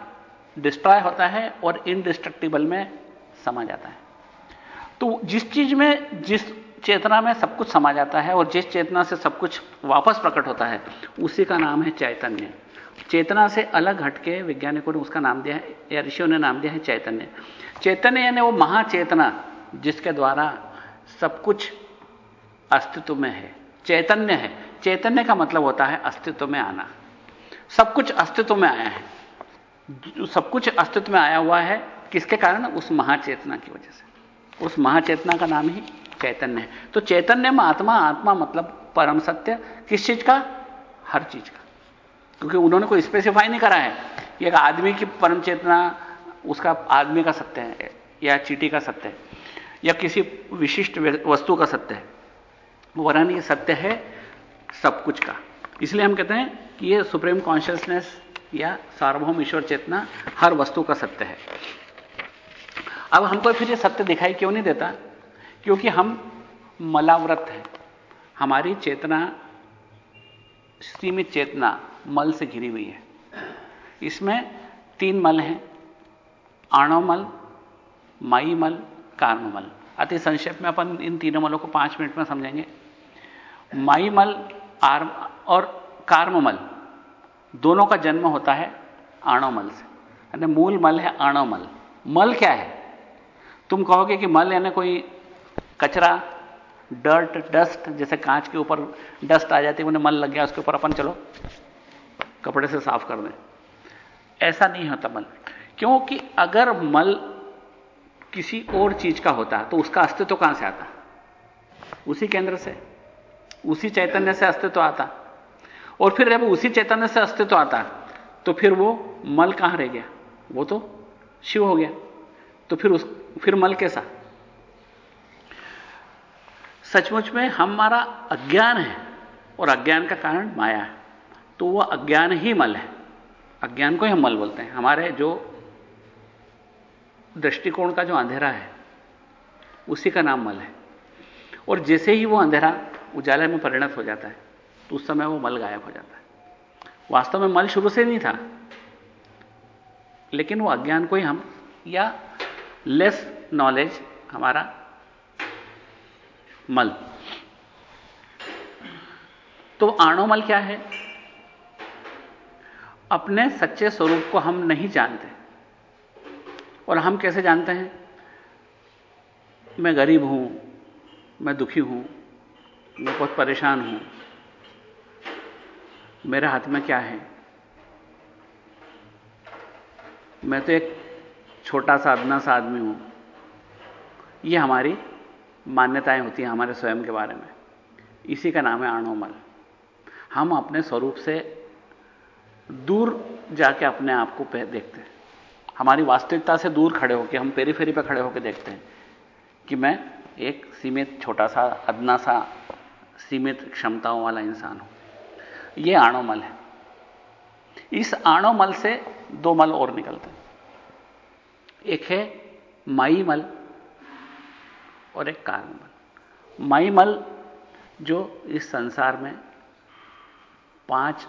डिस्ट्रॉय होता है और इनडिस्ट्रक्टिबल में समा जाता है। तो जिस चीज़ में, जिस चेतना में सब कुछ समा जाता है और जिस चेतना से सब कुछ वापस प्रकट होता है, उसी का नाम है चैतन्य। चेतना से अलग हटके वैज्ञानिकों ने उसका नाम दिया है, या ऋषियों ने नाम दिया है चैतन्य। चैतन्य यानी वो महाचेतना जिसके द्वारा सब कुछ अस्तित्व में है। चैतन्य है। चैतन्य का मतलब होता है अस्तित्व में आना। सब कुछ अस्तित्व में आया है। सब कुछ अस्तित्व में आया हुआ है किसके कारण? उस महाचेतना की वजह से। उस महाचेतना का नाम ही चैतन्य है। तो चैतन्य में आत्मा आत्मा मतलब परम सत्य, किस चीज़ का? हर चीज़ का। क्योंकि उन्होंने कोई स्पेसिफाई नहीं करा है। एक आदमी की परम चेतना, उसका आदमी का सत्य है या चीटी का सत्य है या किसी विशिष्ट वस्तु का सत्य है। वरन ये सत्य है सब कुछ का। इसलिए हम कहते हैं कि ये सुप्रीम कॉन्शियसनेस या सार्वभौम ईश्वर चेतना हर वस्तु का सत्य है। अब हमको फिर ये सत्य दिखाई क्यों नहीं देता? क्योंकि हम मलाव्रत हैं। हमारी चेतना, सीमित चेतना मल से घिरी हुई है। इसमें तीन मल हैं आणोमल माई मल, कार्म मल। अति संक्षेप में अपन इन तीनों मलों को पाँच मिनट में समझेंगे। माईमल, आर्म और कार्ममल, दोनों का जन्म होता है आणवमल से। यानी मूल मल है आणवमल मल क्या है? तुम कहोगे कि मल यानी कोई कचरा, डर्ट, डस्ट, जैसे कांच के ऊपर डस्ट आ जाती है, उन्हें मल लग गया, उसके ऊपर अपन चलो, कपड़े से साफ़ कर दें। ऐसा नहीं होता मल। क्योंकि अगर मल किसी और चीज़ का होता तो उसका अस्तित्व कहाँ से आता? उसी केंद्र से। उसी चैतन्य से अस्तित्व आता। और फिर जब उसी चैतन्य से अस्तित्व आता तो फिर वो मल कहाँ रह गया? वो तो शिव हो गया। तो फिर उस, फिर मल कैसा? सचमुच में हमारा अज्ञान है, और अज्ञान का कारण माया है। तो वह अज्ञान ही मल है। अज्ञान को ही हम मल बोलते हैं। हमारे जो दृष्टिकोण का जो अंधेरा है, उसी का नाम मल है। और जैसे ही वो अंधेरा उजाले में परिणत हो जाता है तो उस समय वो मल गायब हो जाता है। वास्तव में मल शुरू से नहीं था, लेकिन वो अज्ञान को ही हम, या लेस नॉलेज हमारा मल। तो आणोमल क्या है? अपने सच्चे स्वरूप को हम नहीं जानते। और हम कैसे जानते हैं? मैं गरीब हूँ, मैं दुखी हूँ मैं बहुत परेशान हूँ। मेरे हाथ में क्या है? मैं तो एक छोटा सा, अदना सा आदमी हूँ। यह हमारी मान्यताएँ होती हैं हमारे स्वयं के बारे में। इसी का नाम है आणोमल। हम अपने स्वरूप से दूर जाके अपने आप को देखते हैं। हमारी वास्तविकता से दूर खड़े होकर हम पेरी फेरी पर खड़े होकर देखते हैं कि मैं एक सीमित, छोटा सा, अदना सा सीमित क्षमताओं वाला इंसान हूँ। यह आणोमल है। इस आणोमल से दो मल और निकलते हैं। एक है माई मल और एक कार्ममल माई मल जो इस संसार में पाँच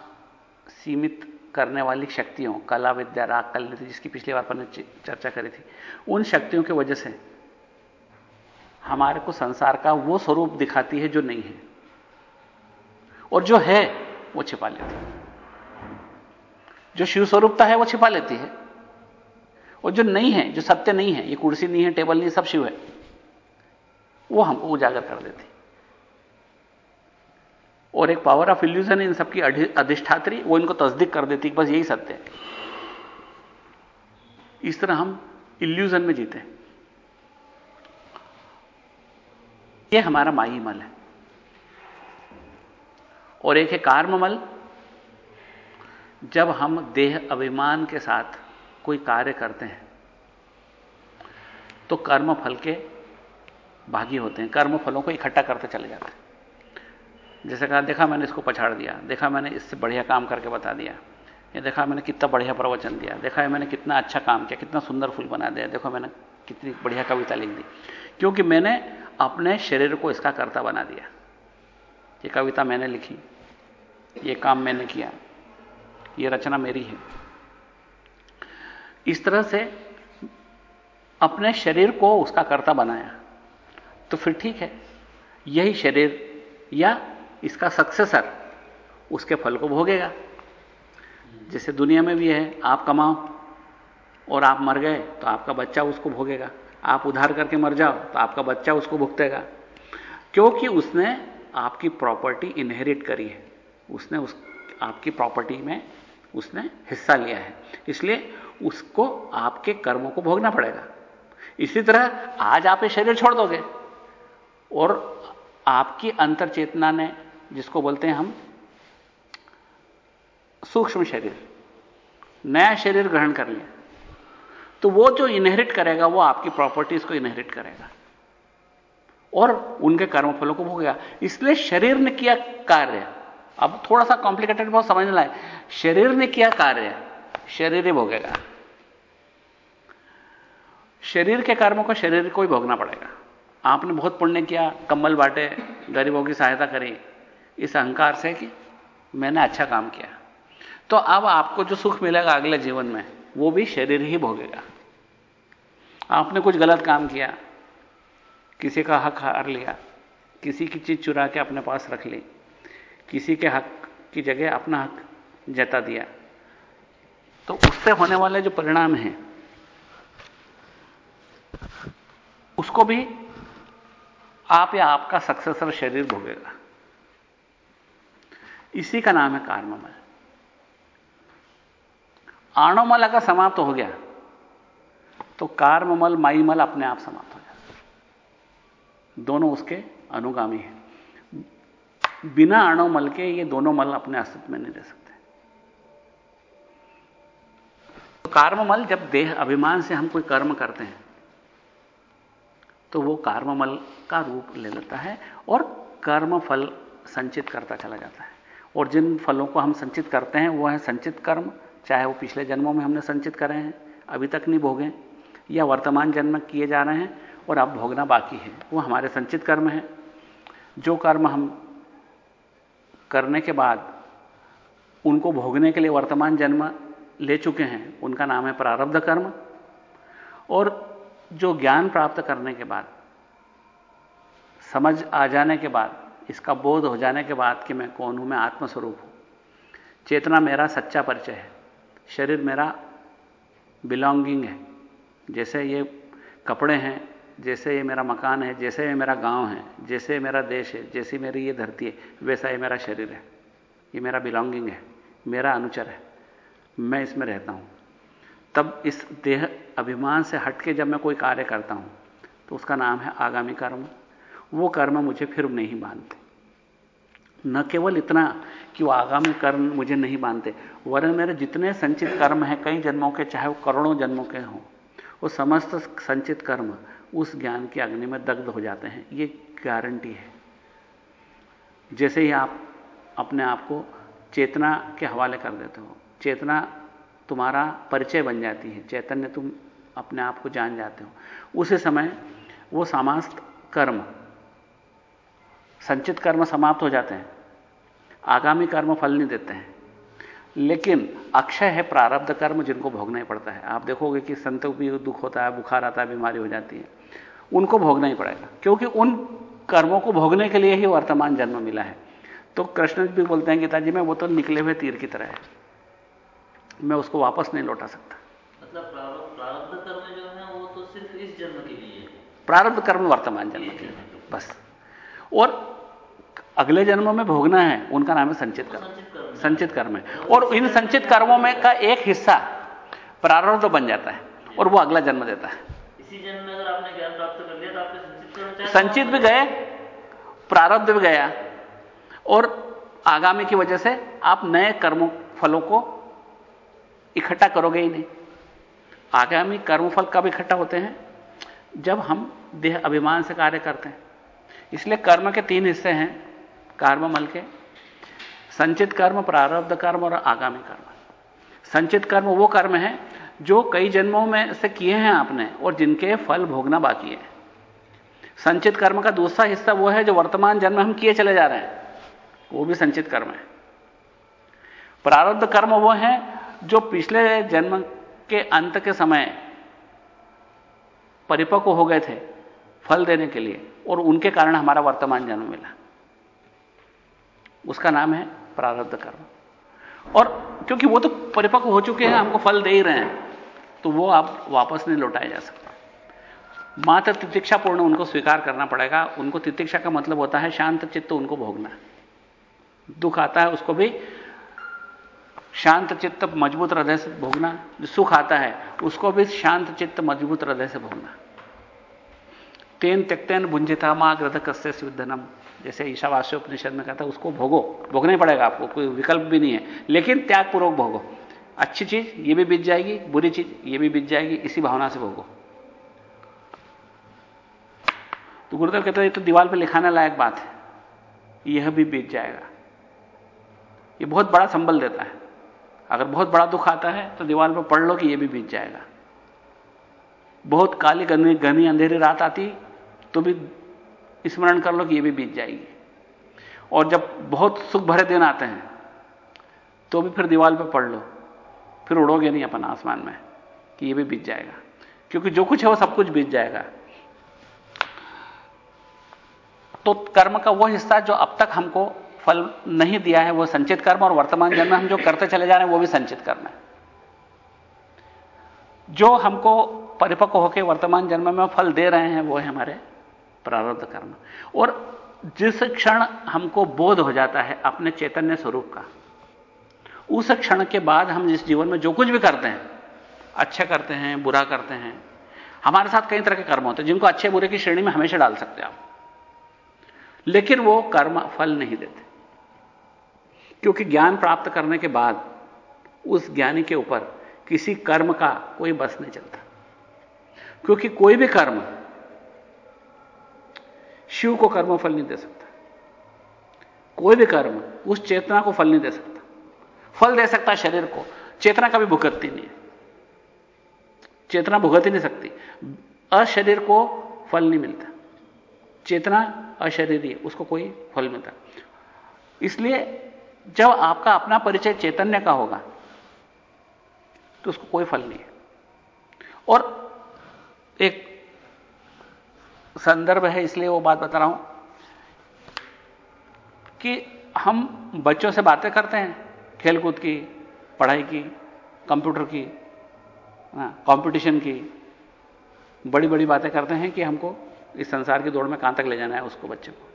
सीमित करने वाली शक्तियों, कला, विद्या, राग, कल जिसकी पिछली बार पर चर्चा करी थी, उन शक्तियों की वजह से हमारे को संसार का वो स्वरूप दिखाती है जो नहीं है। और जो है, वो छिपा लेती है। जो शिव स्वरूपता है, वो छिपा लेती है। और जो नहीं है, जो सत्य नहीं है, ये कुर्सी नहीं है, टेबल नहीं सब शिव है, वो हमको उजागर कर देती और एक पावर ऑफ़ इल्यूजन इन सबकी अधिष्ठात्री, वो इनको तस्दीक कर देती बस यही सत्य है। इस तरह हम इल्यूजन में जीते हैं। ये हमारा माही मल है। और एक है कार्ममल। जब हम देह अभिमान के साथ कोई कार्य करते हैं तो कर्म फल के भागी होते हैं। कर्म फलों को इकट्ठा करते चले जाते हैं। जैसे कहा, देखा मैंने इसको पछाड़ दिया, देखा मैंने इससे बढ़िया काम करके बता दिया, ये देखा मैंने कितना बढ़िया प्रवचन दिया, देखा मैंने कितना अच्छा काम किया, कितना सुंदर फूल बना दिया, देखो मैंने कितनी बढ़िया कविता लिख दी। क्योंकि मैंने अपने शरीर को इसका कर्ता बना दिया। ये कविता मैंने लिखी, ये काम मैंने किया, ये रचना मेरी है। इस तरह से अपने शरीर को उसका कर्ता बनाया तो फिर ठीक है, यही शरीर या इसका सक्सेसर उसके फल को भोगेगा। जैसे दुनिया में भी है, आप कमाओ और आप मर गए तो आपका बच्चा उसको भोगेगा। आप उधार करके मर जाओ तो आपका बच्चा उसको भुगतेगा। क्योंकि उसने आपकी प्रॉपर्टी इनहेरिट करी है। उसने उस, आपकी प्रॉपर्टी में उसने हिस्सा लिया है। इसलिए उसको आपके कर्मों को भोगना पड़ेगा। इसी तरह आज आप ये शरीर छोड़ दोगे और आपकी अंतर चेतना ने, जिसको बोलते हैं हम, सूक्ष्म शरीर, नया शरीर ग्रहण कर लिया। तो वो जो इनहेरिट करेगा, वो आपकी प्रॉपर्टीज़ को इनहेरिट करेगा। और उनके कर्मफलों को भोगेगा। इसलिए शरीर ने किया कार्य। अब थोड़ा सा कॉम्प्लिकेटेड बहुत समझने लाए शरीर ने किया कार्य। शरीर ही भोगेगा। शरीर के कर्मों को शरीर को ही भोगना पड़ेगा। आपने बहुत पुण्य किया, कम्बल बांटे, गरीबों की सहायता करी। इस अहंकार से कि मैंने अच्छा काम किया। तो अब आपको जो सुख मिलेगा अगले जीवन में, वो भी शरीर ही भोगेगा। आपने कुछ गलत काम किया किसी का हक हार लिया, किसी की चीज़ चुरा के अपने पास रख ली, किसी के हक की जगह अपना हक जता दिया। तो उससे होने वाले जो परिणाम हैं, उसको भी आप या आपका सक्सेसर शरीर भोगेगा। इसी का नाम है कार्ममल। आणोमल अगर समाप्त हो गया तो कार्ममल, माईमल अपने आप समाप्त दोनों उसके अनुगामी हैं। बिना आणोमल के ये दोनों मल अपने अस्तित्व में नहीं रह सकते। तो कार्ममल जब देह अभिमान से हम कोई कर्म करते हैं तो वो कार्ममल का रूप ले लेता है और कर्म फल संचित करता चला जाता है। और जिन फलों को हम संचित करते हैं, वो है संचित कर्म, चाहे वो पिछले जन्मों में हमने संचित करे हैं, अभी तक नहीं भोगे, या वर्तमान जन्म किए जा रहे हैं और अब भोगना बाकी है। वो हमारे संचित कर्म है। जो कर्म हम करने के बाद उनको भोगने के लिए वर्तमान जन्म ले चुके हैं, उनका नाम है प्रारब्ध कर्म। और जो ज्ञान प्राप्त करने के बाद, समझ आ जाने के बाद, इसका बोध हो जाने के बाद कि मैं कौन हूँ, मैं आत्मस्वरूप हूँ। चेतना मेरा सच्चा परिचय है। शरीर मेरा बिलोंगिंग है। जैसे ये कपड़े हैं जैसे ये मेरा मकान है, जैसे ये मेरा गाँव है, जैसे ये मेरा देश है, जैसी मेरी ये धरती है, वैसा ये मेरा शरीर है। ये मेरा बिलोंगिंग है, मेरा अनुचर है। मैं इसमें रहता हूँ। तब इस देह अभिमान से हटके जब मैं कोई कार्य करता हूँ तो उसका नाम है आगामी कर्म। वो कर्म मुझे फिर नहीं बांधते न केवल इतना कि वो आगामी कर्म मुझे नहीं बांधते वरन मेरे जितने संचित कर्म हैं, कई जन्मों के, चाहे वो करोड़ों जन्मों के हों, वो समस्त संचित कर्म उस ज्ञान की अग्नि में दग्ध हो जाते हैं। ये गारंटी है। जैसे ही आप अपने आप को चेतना के हवाले कर देते हो, चेतना तुम्हारा परिचय बन जाती है, चैतन्य तुम अपने आप को जान जाते हो। उसी समय वो समास्त कर्म, संचित कर्म समाप्त हो जाते हैं। आगामी कर्म फल नहीं देते हैं। लेकिन अक्षय है प्रारब्ध कर्म जिनको भोगना ही पड़ता है। आप देखोगे कि संतों भी दुख होता है, बुखार आता है, बीमारी हो जाती है। उनको भोगना ही पड़ेगा। क्योंकि उन कर्मों को भोगने के लिए ही वर्तमान जन्म मिला है। तो कृष्ण भी बोलते हैं गीता जी में वो तो निकले हुए तीर की तरह है। मैं उसको वापस नहीं लौटा सकता। मतलब प्रारब्ध कर्म जो है वो तो सिर्फ़ इस जन्म के लिए प्रारब्ध कर्म वर्तमान जन्म के लिए बस। और अगले जन्म में भोगना है उनका नाम है संचित कर्म। संचित कर्म। है। और इन संचित कर्मों में का एक हिस्सा प्रारब्ध बन जाता है और वो अगला जन्म देता है। इसी जन्म में अगर आपने ज्ञान प्राप्त कर लिया तो आपके संचित संचित भी गए, प्रारब्ध भी गया। और आगामी की वजह से आप नए कर्म फलों को इकट्ठा करोगे ही नहीं। आगामी कर्मफल कब इकट्ठा होते हैं? जब हम देह अभिमान से कार्य करते हैं। इसलिए कर्म के तीन हिस्से हैं कर्म मल के, संचित कर्म, प्रारब्ध कर्म और आगामी कर्म। संचित कर्म वो कर्म है जो कई जन्मों में से किए हैं आपने और जिनके फल भोगना बाकी है। संचित कर्म का दूसरा हिस्सा वो है जो वर्तमान जन्म हम किए चले जा रहे हैं। वो भी संचित कर्म है। प्रारब्ध कर्म वो है जो पिछले जन्म के अंत के समय परिपक्व हो गए थे फल देने के लिए और उनके कारण हमारा वर्तमान जन्म मिला। उसका नाम है प्रारब्ध कर्म। और क्योंकि वो तो परिपक्व हो चुके हैं, हमको फल दे ही रहे हैं। तो वो आप वापस नहीं लौटाया जा सकता। मात्र तितिक्षा पूर्ण उनको स्वीकार करना पड़ेगा। उनको तितिक्षा का मतलब होता है शांत चित्त उनको भोगना। दुख आता है उसको भी शांत चित्त मज़बूत हृदय से भोगना। जो सुख आता है उसको भी शांत चित्त मज़बूत हृदय से भोगना। तेन त्यक्तेन भुंजिता माँ ग्रध कस्य सिद्धनम जैसे ईशावास्य उपनिषद में कहता है उसको भोगो। भोगना ही पड़ेगा आपको, कोई विकल्प भी नहीं है। लेकिन त्यागपूर्वक भोगो। अच्छी चीज़ ये भी बीत जाएगी, बुरी चीज़ ये भी बीत जाएगी, इसी भावना से भोगो। तो गुरुदेव कहते हैं, ये तो दीवार पर लिखाने लायक बात है। यह भी बीत जाएगा। ये बहुत बड़ा संबल देता है। अगर बहुत बड़ा दुख आता है तो दीवार पर पढ़ लो कि यह भी बीत जाएगा। बहुत काली घनी घनी अंधेरी रात आती तो भी स्मरण कर लो कि यह भी बीत जाएगी। और जब बहुत सुख भरे दिन आते हैं तो भी फिर दीवार पर पढ़ लो। फिर उड़ोगे नहीं अपन आसमान में, कि यह भी बीत जाएगा। क्योंकि जो कुछ है वो सब कुछ बीत जाएगा। तो कर्म का वो हिस्सा जो अब तक हमको फल नहीं दिया है, वो संचित कर्म, और वर्तमान जन्म में हम जो करते चले जा रहे हैं, वो भी संचित कर्म है। जो हमको परिपक्व होकर वर्तमान जन्म में फल दे रहे हैं, वो है हमारे प्रारब्ध कर्म। और जिस क्षण हमको बोध हो जाता है, अपने चैतन्य स्वरूप का उस क्षण के बाद हम जिस जीवन में जो कुछ भी करते हैं अच्छा करते हैं, बुरा करते हैं, हमारे साथ कई तरह के कर्म होते हैं, जिनको अच्छे बुरे की श्रेणी में हमेशा डाल सकते हैं आप। लेकिन वो कर्म फल नहीं देते। क्योंकि ज्ञान प्राप्त करने के बाद, उस ज्ञानी के ऊपर किसी कर्म का कोई बस नहीं चलता। क्योंकि कोई भी कर्म, शिव को कर्म फल नहीं दे सकता। कोई भी कर्म, उस चेतना को फल नहीं दे सकता। फल दे सकता शरीर को, चेतना कभी भुगतती नहीं चेतना भुगत ही नहीं सकती। अशरीर को फल नहीं मिलता। चेतना अशरीरी है, उसको कोई फल मिलता इसलिए जब आपका अपना परिचय चैतन्य का होगा तो उसको कोई फल नहीं है। और एक संदर्भ है, इसलिए वो बात बता रहा हूँ कि हम बच्चों से बातें करते हैं। खेलकूद की, पढ़ाई की, कंप्यूटर की कंपटीशन की बड़ी बड़ी बातें करते हैं कि हमको इस संसार की दौड़ में कहाँ तक ले जाना है उसको बच्चे को।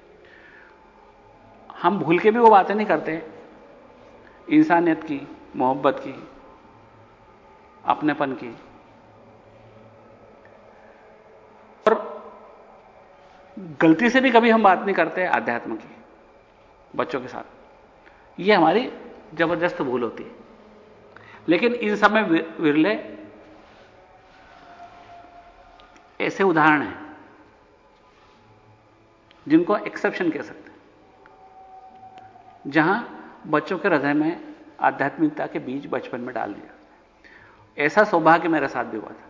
हम भूल के भी वो बातें नहीं करते। इंसानियत की, मोहब्बत की, अपनेपन की। और गलती से भी कभी हम बात नहीं करते आध्यात्म की, बच्चों के साथ। ये हमारी ज़बरदस्त भूल होती है। लेकिन इन सब में विरले ऐसे उदाहरण हैं, जिनको एक्सेप्शन कह सकते हैं। जहाँ बच्चों के हृदय में आध्यात्मिकता के बीज बचपन में डाल दिया। ऐसा सौभाग्य मेरे साथ भी हुआ था।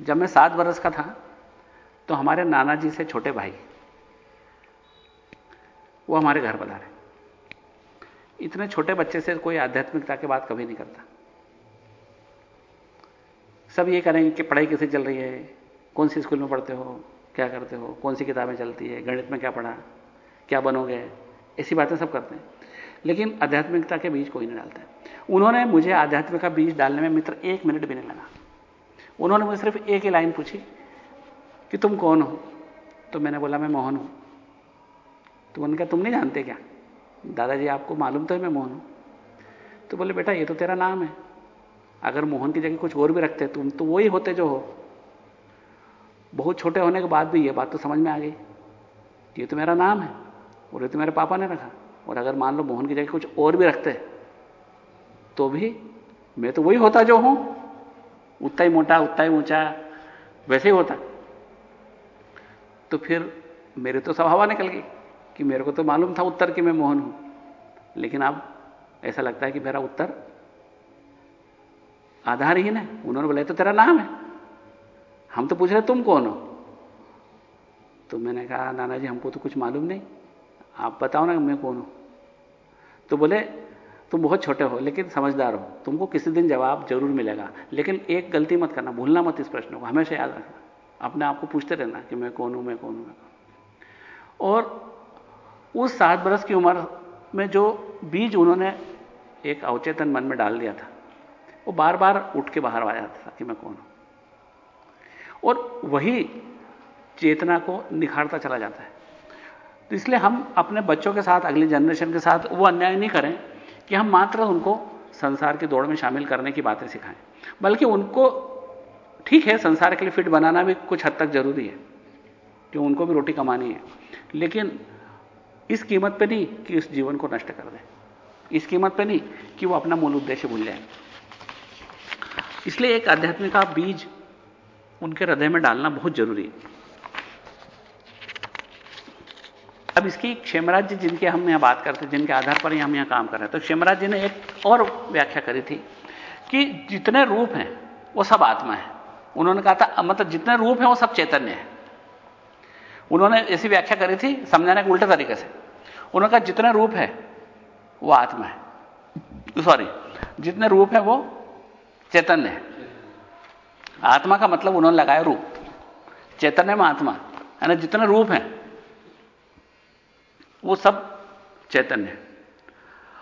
जब मैं सात बरस का था तो हमारे नाना जी से छोटे भाई, वो हमारे घर रहे इतने छोटे बच्चे से कोई आध्यात्मिकता की बात कभी नहीं करता। सब ये करेंगे कि पढ़ाई कैसे चल रही है? कौन सी स्कूल में पढ़ते हो? क्या करते हो? कौन सी किताबें चलती है? गणित में क्या पढ़ा? क्या बनोगे? ऐसी बातें सब करते हैं। लेकिन आध्यात्मिकता के बीज कोई नहीं डालता उन्होंने मुझे आध्यात्मिक का बीज डालने में मित्र एक मिनट भी नहीं लगा। उन्होंने मुझे सिर्फ़ एक ही लाइन पूछी कि तुम कौन हो? तो मैंने बोला, मैं मोहन हूँ। तो उन्होंने कहा, तुम नहीं जानते क्या? दादाजी, आपको मालूम तो है मैं मोहन हूँ। तो बोले, बेटा, ये तो तेरा नाम है। अगर मोहन की जगह कुछ और भी रखते तुम तो वही होते जो हो। बहुत छोटे होने के बाद भी ये बात तो समझ में आ गई। ये तो मेरा नाम है और ये तो मेरे पापा ने रखा। और अगर मान लो मोहन की जगह कुछ और भी रखते तो भी मैं तो वही होता जो हूँ। उतना ही मोटा, उतना ही ऊँचा, वैसे ही होता। तो फिर मेरे तो स्वभाव निकल गई। कि मेरे को तो मालूम था उत्तर कि मैं मोहन हूँ। लेकिन अब ऐसा लगता है कि मेरा उत्तर आधारहीन है उन्होंने बोला तो तेरा नाम है। हम तो पूछ रहे, तुम कौन हो? तो मैंने कहा नाना जी हमको तो कुछ मालूम नहीं। आप बताओ ना, मैं कौन हूँ? तो बोले, तुम बहुत छोटे हो, लेकिन समझदार हो। तुमको किसी दिन जवाब ज़रूर मिलेगा। लेकिन एक गलती मत करना, भूलना मत इस प्रश्न को। हमेशा याद रखना। अपने आप को पूछते रहना कि मैं कौन हूँ, मैं कौन हूँ, मैं कौन और उस सात बरस की उम्र में जो बीज उन्होंने एक अवचेतन मन में डाल दिया था, वो बार बार उठ के बाहर आ जाता था कि मैं कौन हूँ। और वही चेतना को निखारता चला जाता है। तो इसलिए हम अपने बच्चों के साथ, अगली जनरेशन के साथ वो अन्याय नहीं करें कि हम मात्र उनको संसार की दौड़ में शामिल करने की बातें सिखाएँ। बल्कि उनको ठीक है, संसार के लिए फिट बनाना भी कुछ हद तक ज़रूरी है, क्यों उनको भी रोटी कमानी है। लेकिन इस कीमत पे नहीं कि उस जीवन को नष्ट कर दें। इस कीमत पे नहीं कि वो अपना मूल उद्देश्य भूल जाए। इसलिए एक आध्यात्मिक बीज उनके हृदय में डालना बहुत ज़रूरी है। अब इसकी क्षेमराज जी जिनके हम यहाँ बात करते हैं, जिनके आधार पर हम यहाँ काम कर रहे हैं तो क्षेमराज जी ने एक और व्याख्या करी थी कि जितने रूप हैं, वो सब आत्मा है। उन्होंने कहा था मतलब जितने रूप हैं, वो सब चैतन्य है। उन्होंने ऐसी व्याख्या करी थी, समझाने के उल्टे तरीके से। उन्होंने कहा जितने रूप है, वो आत्मा है। सॉरी जितने रूप है वो चैतन्य है। आत्मा का मतलब उन्होंने लगाया रूप। चैतन्य में आत्मा, यानी जितने रूप हैं, वो सब चैतन्य है।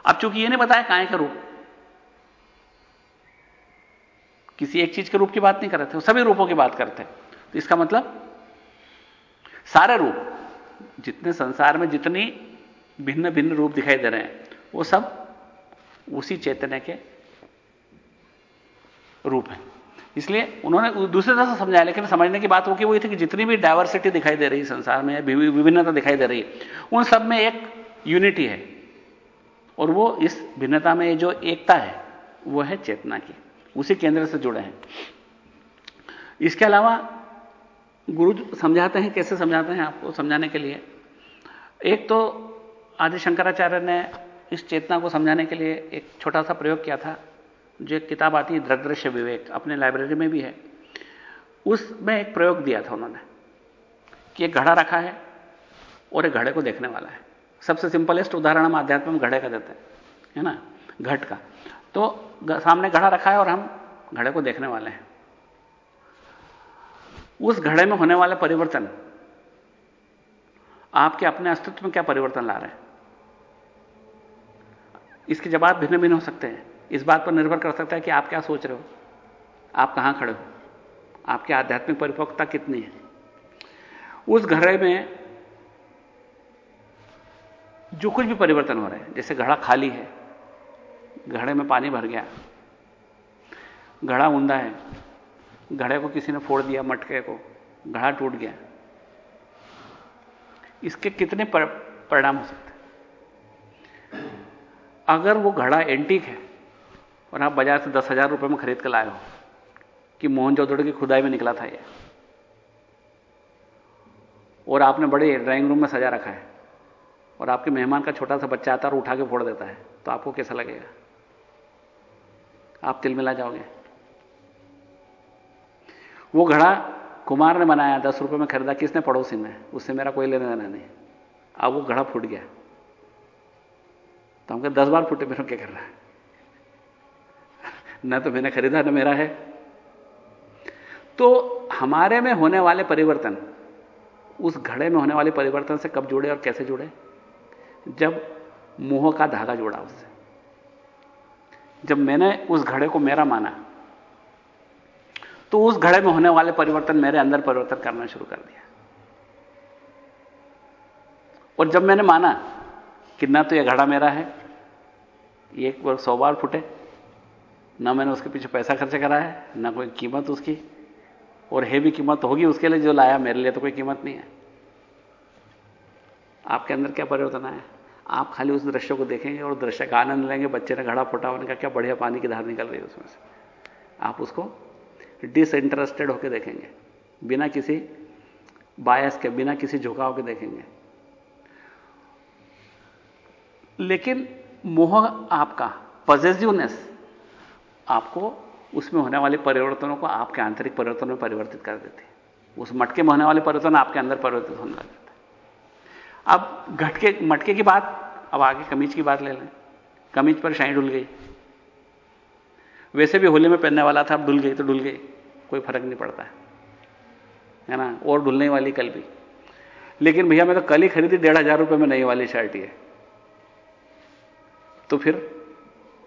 अब चूँकि ये नहीं बताया काय का रूप, किसी एक चीज़ के रूप की बात नहीं कर रहे थे सभी रूपों की बात करते तो इसका मतलब सारे रूप, जितने संसार में जितनी भिन्न भिन्न रूप दिखाई दे रहे हैं। वो सब उसी चैतन्य के रूप हैं। इसलिए उन्होंने दूसरे तरह से समझाया, लेकिन समझने की बात वो की वही थी कि जितनी भी डायवर्सिटी दिखाई दे रही है संसार में विभिन्नता दिखाई दे रही है, उन सब में एक यूनिटी है। और वो इस भिन्नता में जो एकता है, वो है चेतना की। उसी केंद्र से जुड़े हैं। इसके अलावा गुरु समझाते हैं, कैसे समझाते हैं आपको समझाने के लिए? एक तो आदि शंकराचार्य ने इस चेतना को समझाने के लिए एक छोटा सा प्रयोग किया था, जो एक किताब आती है, दृग्दृश्य विवेक, अपने लाइब्रेरी में भी है। उसमें एक प्रयोग दिया था उन्होंने, कि एक घड़ा रखा है और एक घड़े को देखने वाला है। सबसे सिंपलेस्ट उदाहरण हम आध्यात्म घड़े का देते हैं, है ना? घट का। तो सामने घड़ा रखा है और हम घड़े को देखने वाले हैं। उस घड़े में होने वाले परिवर्तन, आपके अपने अस्तित्व में क्या परिवर्तन ला रहे हैं? इसके जवाब भिन्न भिन्न हो सकते हैं। इस बात पर निर्भर कर सकता है कि आप क्या सोच रहे हो। आप कहाँ खड़े हो? आपकी आध्यात्मिक परिपक्वता कितनी है? उस घड़े में जो कुछ भी परिवर्तन हो रहा है, जैसे घड़ा खाली है, घड़े में पानी भर गया, घड़ा ऊंधा है, घड़े को किसी ने फोड़ दिया मटके को, घड़ा टूट गया, इसके कितने परिणाम हो सकते अगर वो घड़ा एंटीक है और आप बाज़ार से दस हज़ार रुपए में खरीद कर लाए हो कि मोहन चौधरी की खुदाई में निकला था ये, और आपने बड़े ड्राइंग रूम में सजा रखा है, और आपके मेहमान का छोटा सा बच्चा आता है और उठा के फोड़ देता है तो आपको कैसा लगेगा? आप तिल मिला जाओगे। वो घड़ा कुमार ने बनाया, दस रुपए में खरीदा, किसने? पड़ोसी ने। उससे मेरा कोई लेना देना नहीं। अब वो घड़ा फूट गया। तो हम दस बार फूटे मेरे क्या कर रहा है? *laughs* ना तो मैंने खरीदा, ना मेरा है। तो हमारे में होने वाले परिवर्तन, उस घड़े में होने वाले परिवर्तन से कब जुड़े और कैसे जुड़े? जब मोह का धागा जोड़ा उससे। जब मैंने उस घड़े को मेरा माना तो उस घड़े में होने वाले परिवर्तन मेरे अंदर परिवर्तन करना शुरू कर दिया। और जब मैंने माना कि ना तो यह घड़ा मेरा है? एक बार सौ बार फूटे। ना मैंने उसके पीछे पैसा खर्च करा है, ना कोई कीमत उसकी। और है भी कीमत होगी उसके लिए जो लाया, मेरे लिए तो कोई कीमत नहीं है। आपके अंदर क्या परिवर्तन आया? आप खाली उस दृश्य को देखेंगे और दृश्य का आनंद लेंगे, बच्चे ने घड़ा फुटा होने का क्या बढ़िया पानी की धार निकल रही है उसमें से। आप उसको डिसइंटरेस्टेड होकर देखेंगे। बिना किसी बायस के, बिना किसी झुकाव के देखेंगे। लेकिन मोह आपका पॉजिटिवनेस आपको उसमें होने वाले परिवर्तनों को आपके आंतरिक परिवर्तन में परिवर्तित कर देते हैं। उस मटके में होने वाले परिवर्तन आपके अंदर परिवर्तित होने लगते अब घटके, मटके की बात, अब आगे कमीज की बात ले लें। कमीज पर शाही डुल गई। वैसे भी होली में पहनने वाला था, अब डुल गई तो डुल गई। कोई फ़र्क नहीं पड़ता है। है ना? और डुलने वाली कल भी। लेकिन भैया, मैं तो कल ही खरीदी, डेढ़ हज़ार रुपए में नई वाली शर्ट है तो फिर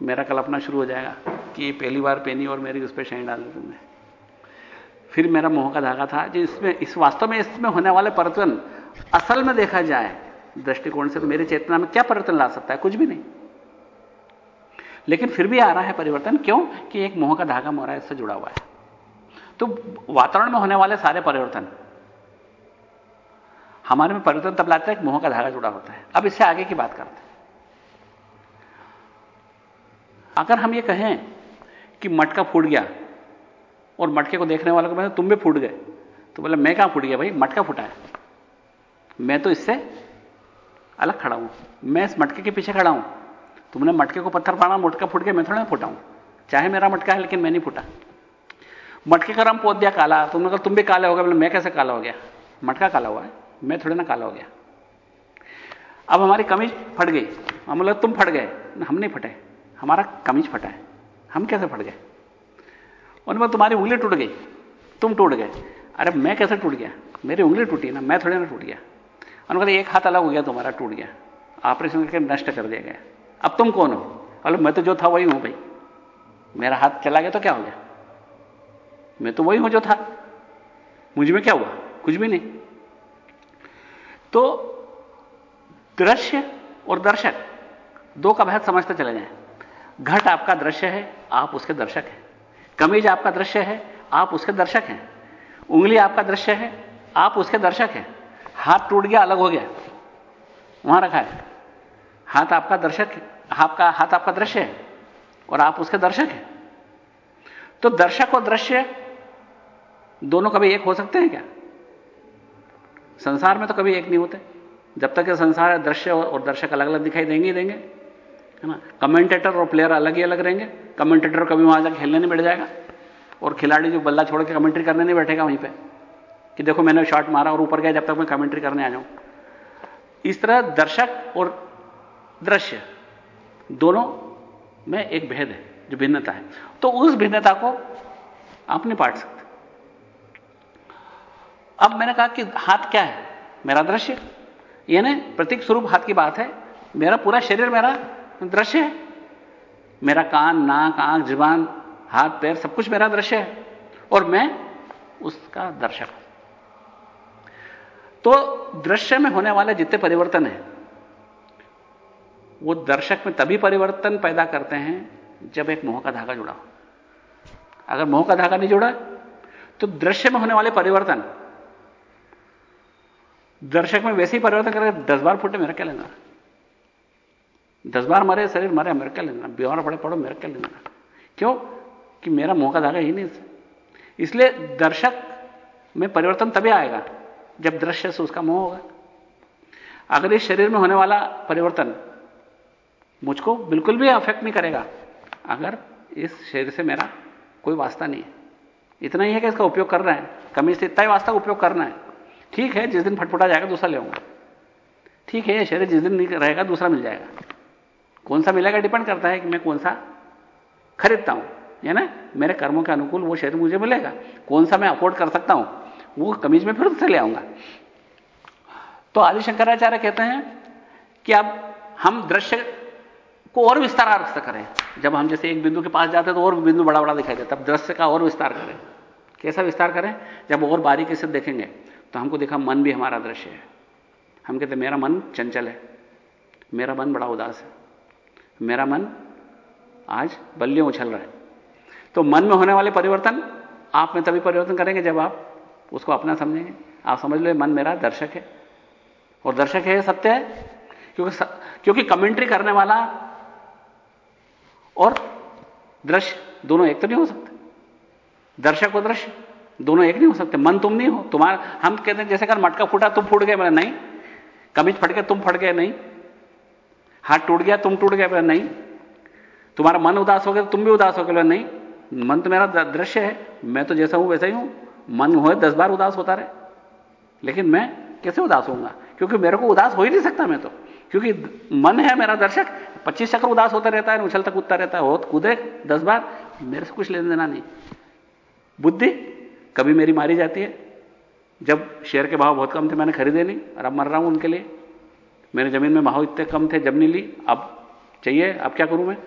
मेरा कल्पना शुरू हो जाएगा कि ये पहली बार पहनी और मेरी उस पर शाइन डाल दी तुमने। फिर मेरा मोह का धागा था जो इसमें, इस वास्तव में इसमें होने वाले परिवर्तन असल में देखा जाए दृष्टिकोण से तो मेरी चेतना में क्या परिवर्तन ला सकता है? कुछ भी नहीं। लेकिन फिर भी आ रहा है परिवर्तन, क्यों? कि एक मोह का धागा मोरा इससे जुड़ा हुआ है। तो वातावरण में होने वाले सारे परिवर्तन, हमारे में परिवर्तन तब लाता है एक मोह का धागा जुड़ा होता है। अब इससे आगे की बात करते हैं। अगर हम ये कहें कि मटका फूट गया और मटके को देखने वालों को मैं तुम भी फूट गए तो बोले, मैं कहाँ फूट गया भाई? मटका फूटा है। मैं तो इससे अलग खड़ा हूँ। मैं इस मटके के पीछे खड़ा हूँ। तुमने मटके को पत्थर पाना, मटका फूट गया, मैं थोड़ा फूटा हूँ चाहे मेरा मटका है, लेकिन मैं नहीं फूटा। मटके का रंग पोत दिया काला। तुमने कहा, तुम भी काले हो गए। बोले, मैं कैसे काला हो गया? मटका काला हुआ है। मैं थोड़े ना काला हो गया। अब हमारी कमीज फट गई। हम बोले, तुम फट गए। हम नहीं फटे। हमारा कमीज फटा है। हम कैसे फट गए? उनमें तुम्हारी उंगली टूट गई। तुम टूट गए। अरे मैं कैसे टूट गया? मेरी उंगली टूटी ना, मैं थोड़े ना टूट गया। उन्होंने एक हाथ अलग हो गया, तुम्हारा टूट गया। ऑपरेशन करके नष्ट कर दिया गया। अब तुम कौन हो? अरे मैं तो जो था, वही हूँ भाई। मेरा हाथ चला गया तो क्या हो गया? मैं तो वही हूँ जो था। मुझमें क्या हुआ? कुछ भी नहीं। तो दृश्य और दर्शक दो का भेद समझते चले जाएँ। घट आपका दृश्य है, आप उसके दर्शक हैं। कमीज आपका दृश्य है, आप उसके दर्शक हैं। उंगली आपका दृश्य है, आप उसके दर्शक हैं। हाथ टूट गया, अलग हो गया। वहाँ रखा है। हाथ आपका दर्शक आपका हाथ आपका दृश्य है, और आप उसके दर्शक हैं। तो दर्शक और दृश्य दोनों कभी एक हो सकते हैं क्या? संसार में तो कभी एक नहीं होते। जब तक ये संसार दृश्य और दर्शक अलग अलग दिखाई देंगे ही देंगे। है ना? कमेंटेटर और प्लेयर अलग ही अलग रहेंगे। कमेंटेटर कभी वहाँ जाकर खेलने नहीं बैठ जाएगा। और खिलाड़ी जो बल्ला छोड़ के कमेंट्री करने नहीं बैठेगा वहीं पे। कि देखो मैंने शॉट मारा और ऊपर गया जब तक मैं कमेंट्री करने आ जाऊँ। इस तरह दर्शक और दृश्य दोनों में एक भेद है, जो भिन्नता है। तो उस भिन्नता को आप नहीं पाट सकते अब मैंने कहा कि हाथ क्या है? मेरा दृश्य। यानी प्रतीक स्वरूप हाथ की बात है। मेरा पूरा शरीर मेरा दृश्य है। मेरा कान, नाक, आँख, ज़ुबान, हाथ, पैर, सब कुछ मेरा दृश्य है। और मैं उसका दर्शक हूँ। तो दृश्य में होने वाले जितने परिवर्तन हैं, वो दर्शक में तभी परिवर्तन पैदा करते हैं जब एक मोह का धागा जुड़ा हो। अगर मोह का धागा नहीं जुड़ा तो दृश्य में होने वाले परिवर्तन, दर्शक में वैसे ही परिवर्तन करेगा दस बार फुटे मेरा क्या लेना? दस बार मरे, शरीर मरे मेरे क्या लेना बीमार पड़े पड़ो मेरे क्या लेना क्यों? कि मेरा मोह का धागा ही नहीं इसलिए दर्शक में परिवर्तन तभी आएगा, जब दृश्य से उसका मोह होगा। अगर इस शरीर में होने वाला परिवर्तन मुझको बिल्कुल भी अफेक्ट नहीं करेगा, अगर इस शरीर से मेरा कोई वास्ता नहीं है। इतना ही है कि इसका उपयोग कर रहे हैं। कमी से इतना ही वास्ता उपयोग करना है। ठीक है, जिस दिन फटफटा जाएगा, दूसरा ले ठीक है, ये शरीर जिस दिन नहीं रहेगा, दूसरा मिल जाएगा। कौन सा मिलेगा डिपेंड करता है कि मैं कौन सा खरीदता हूँ, है ना? मेरे कर्मों के अनुकूल वो शरीर मुझे मिलेगा। कौन सा मैं अफोर्ड कर सकता हूँ, वो कमीज में फिर से ले आऊँगा। तो आदि शंकराचार्य कहते हैं कि अब हम दृश्य को और विस्तार से करें। जब हम जैसे एक बिंदु के पास जाते हैं तो और बिंदु बड़ा बड़ा दिखाई देता है। दृश्य का और विस्तार करें। कैसा विस्तार करें? जब और बारीकी से देखेंगे तो हमको देखा मन भी हमारा दृश्य है। हम कहते मेरा मन चंचल है। मेरा मन बड़ा उदास है। मेरा मन आज बल्लियों उछल रहा है। तो मन में होने वाले परिवर्तन, आप में तभी परिवर्तन करेंगे जब आप उसको अपना समझेंगे। आप समझ लो मन मेरा दर्शक है। और दर्शक है सत्य है, क्योंकि क्योंकि कमेंट्री करने वाला और दृश्य दोनों एक तो नहीं हो सकते। दर्शक और दृश्य दोनों एक नहीं हो सकते। मन तुम नहीं हो। तुम्हारा, हम कहते हैं, जैसे कर मटका फूटा, तुम फूट गए। बोले, नहीं। कमीज फट गए तुम फट गए। नहीं। हाथ टूट गया, तुम टूट गए, बोले, नहीं। तुम्हारा मन उदास हो गया, तुम भी उदास हो गए नहीं। मन तो मेरा दृश्य है, मैं तो जैसा हूँ, वैसा ही हूँ। मन हो, दस बार उदास होता रहे। लेकिन मैं कैसे उदास होऊँगा? क्योंकि मेरे को उदास हो ही नहीं सकता मैं तो। क्योंकि मन है मेरा दर्शक, पच्चीस चक्र उदास होता रहता है उछलता कूदता रहता है हो कूदे दस बार, मेरे से कुछ लेने देना नहीं। बुद्धि कभी मेरी मारी जाती है। जब शेयर के भाव बहुत कम थे, मैंने खरीदे नहीं, और अब मर रहा हूँ उनके लिए। मेरे ज़मीन में भाव इतने कम थे, जब नहीं ली, अब चाहिए, अब क्या करूँ मैं?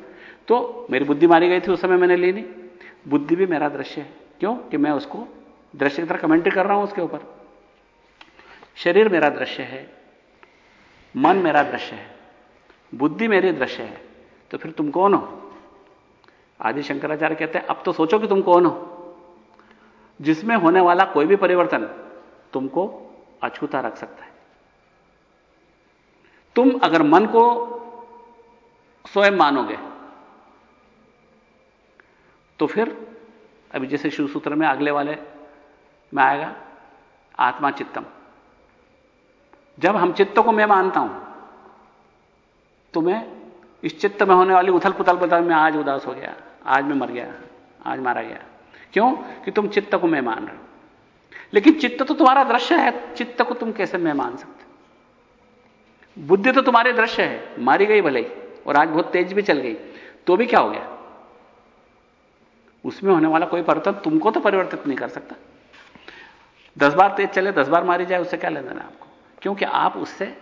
तो मेरी बुद्धि मारी गई थी, उस समय मैंने ली नहीं। बुद्धि भी मेरा दृश्य है। क्यों? कि मैं उसको दृश्य की तरह कमेंट्री कर रहा हूँ उसके ऊपर। शरीर मेरा दृश्य है, मन मेरा दृश्य है, बुद्धि मेरी दृश्य है तो फिर तुम कौन हो? आदि शंकराचार्य कहते हैं, अब तो सोचो कि तुम कौन हो? जिसमें होने वाला कोई भी परिवर्तन तुमको अछूता रख सकता है। तुम अगर मन को स्वयं मानोगे तो फिर अभी जैसे शिव सूत्र में अगले वाले में आएगा, आत्मा चित्तम। जब हम चित्त को मैं मानता हूँ तो मैं इस चित्त में होने वाली उथल पुथल बदल में आज उदास हो गया, आज मैं मर गया, आज मारा गया। क्यों? कि तुम चित्त को मैं मान रहे हो। लेकिन चित्त तो तुम्हारा दृश्य है, चित्त को तुम कैसे मैं मान सकते बुद्धि तो तुम्हारे दृश्य है, मारी गई भले ही, और आज बहुत तेज भी चल गई तो भी क्या हो गया? उसमें होने वाला कोई परिवर्तन तुमको तो परिवर्तित नहीं कर सकता। दस बार तेज चले, दस बार मारी जाए, उससे क्या लेना है आपको? क्योंकि आप उससे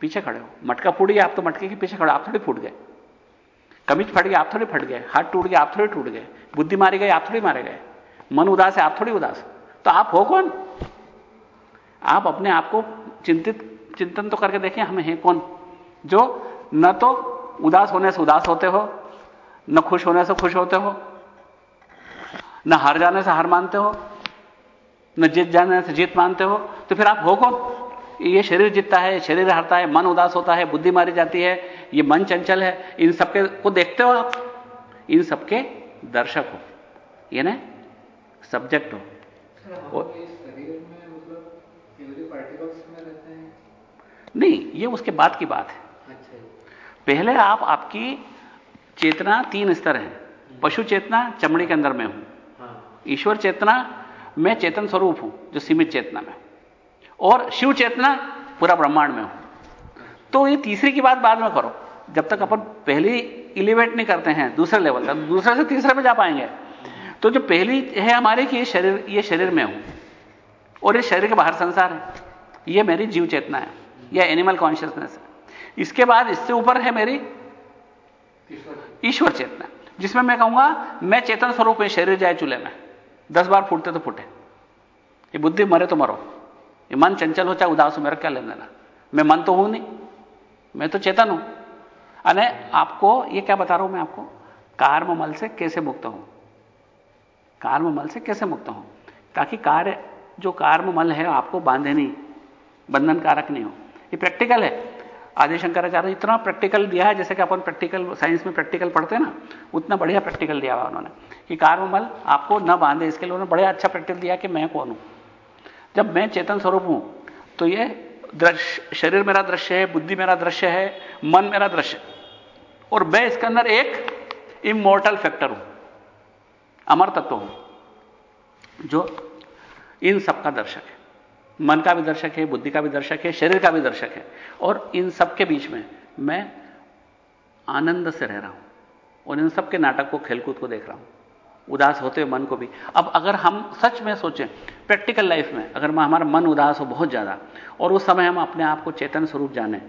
पीछे खड़े हो। मटका फूट गया, आप तो मटके के पीछे खड़े आप थोड़ी फूट गए। कमीज फट गया आप थोड़ी फट गए। हाथ टूट गया, आप थोड़ी टूट गए। बुद्धि मारी गई, आप थोड़ी मारे गए। मन उदास है, आप थोड़ी उदास। तो आप हो कौन? आप अपने आप को चिंतित चिंतन तो करके देखें हम हैं कौन? जो न तो उदास होने से उदास होते हो न खुश होने से खुश होते हो न हार जाने से हार मानते हो न जीत जाने से जीत मानते हो तो फिर आप हो कौन? ये शरीर जीतता है शरीर हारता है मन उदास होता है बुद्धि मारी जाती है ये मन चंचल है इन सबके को देखते हो आप? इन सबके दर्शक हो ये ना सब्जेक्ट हो और शरीर में मतलब में रहते हैं नहीं ये उसके बाद की बात है। अच्छा। पहले आप आपकी चेतना तीन स्तर है। पशु चेतना चमड़ी के अंदर में हूँ। हाँ। ईश्वर चेतना मैं चेतन स्वरूप हूँ जो सीमित चेतना में। और शिव चेतना पूरा ब्रह्मांड में हूँ। तो ये तीसरी की बात बाद में करो। जब तक अपन पहली इलिवेट नहीं करते हैं दूसरे लेवल तक दूसरे से तीसरे पे जा पाएँगे। तो जो पहली है हमारे कि ये शरीर ये शरीर में हूँ। और ये शरीर के बाहर संसार है। ये मेरी जीव चेतना है। या एनिमल कॉन्शियसनेस है इसके बाद इससे ऊपर है मेरी ईश्वर चेतना, जिसमें मैं कहूँगा, मैं चेतन स्वरूप में शरीर जाए चूल्हे में। दस बार फूटते तो फूटे। ये बुद्धि मरे तो मरो। ये मन चंचल हो चाहे उदास हो, मेरा क्या लेना देना मैं मन तो हूँ नहीं, मैं तो चेतन हूँ। अने आपको ये क्या बता रहा हूँ मैं आपको? कार्म मल से कैसे मुक्त हूँ? कार्म मल से कैसे मुक्त हूँ? ताकि कार्य, जो कार्म मल है, आपको बांधे नहीं बंधन कारक नहीं हो। ये प्रैक्टिकल है। आदि शंकराचार्य इतना प्रैक्टिकल दिया है, जैसे कि अपन प्रैक्टिकल साइंस में प्रैक्टिकल पढ़ते हैं ना, उतना बढ़िया प्रैक्टिकल दिया हुआ उन्होंने, कि कार्ममल आपको न बांधे, इसके लिए उन्होंने बड़ा अच्छा प्रैक्टिकल दिया कि मैं कौन हूँ। जब मैं चेतन स्वरूप हूँ तो ये दृश्य, शरीर मेरा दृश्य है, बुद्धि मेरा दृश्य है, मन मेरा दृश्य और मैं इसके अंदर एक इमोर्टल फैक्टर हूँ, अमर तत्व हूँ, जो इन सबका दर्शक है। मन का भी दर्शक है, बुद्धि का भी दर्शक है, शरीर का भी दर्शक है। और इन सब के बीच में मैं आनंद से रह रहा हूँ और इन सब के नाटक को, खेलकूद को देख रहा हूँ। उदास होते हुए मन को भी। अब अगर हम सच में सोचें, प्रैक्टिकल लाइफ में अगर हमारा मन उदास हो बहुत ज़्यादा और उस समय हम अपने आप को चेतन स्वरूप जाने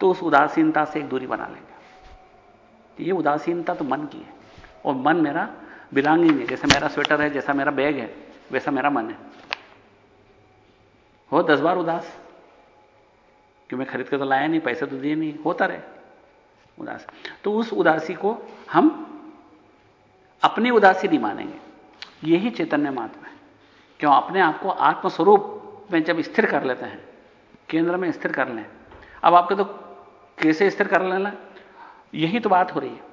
तो उस उदासीनता से एक दूरी बना लेंगे। ये उदासीनता तो मन की है। और मन मेरा बिलांगिंग है, जैसे मेरा स्वेटर है, जैसा मेरा बैग है, वैसा मेरा मन है। हो, दस बार उदास। कि मैं खरीद के तो लाया नहीं, पैसे तो दिए नहीं, होता रहे, उदास। तो उस उदासी को हम अपनी उदासी नहीं मानेंगे। यही चैतन्य महात्मा है। क्यों? अपने आप को आत्मस्वरूप में जब स्थिर कर लेते हैं, केंद्र में स्थिर कर लें, अब आपके तो कैसे स्थिर कर लेना? यही तो बात हो रही है।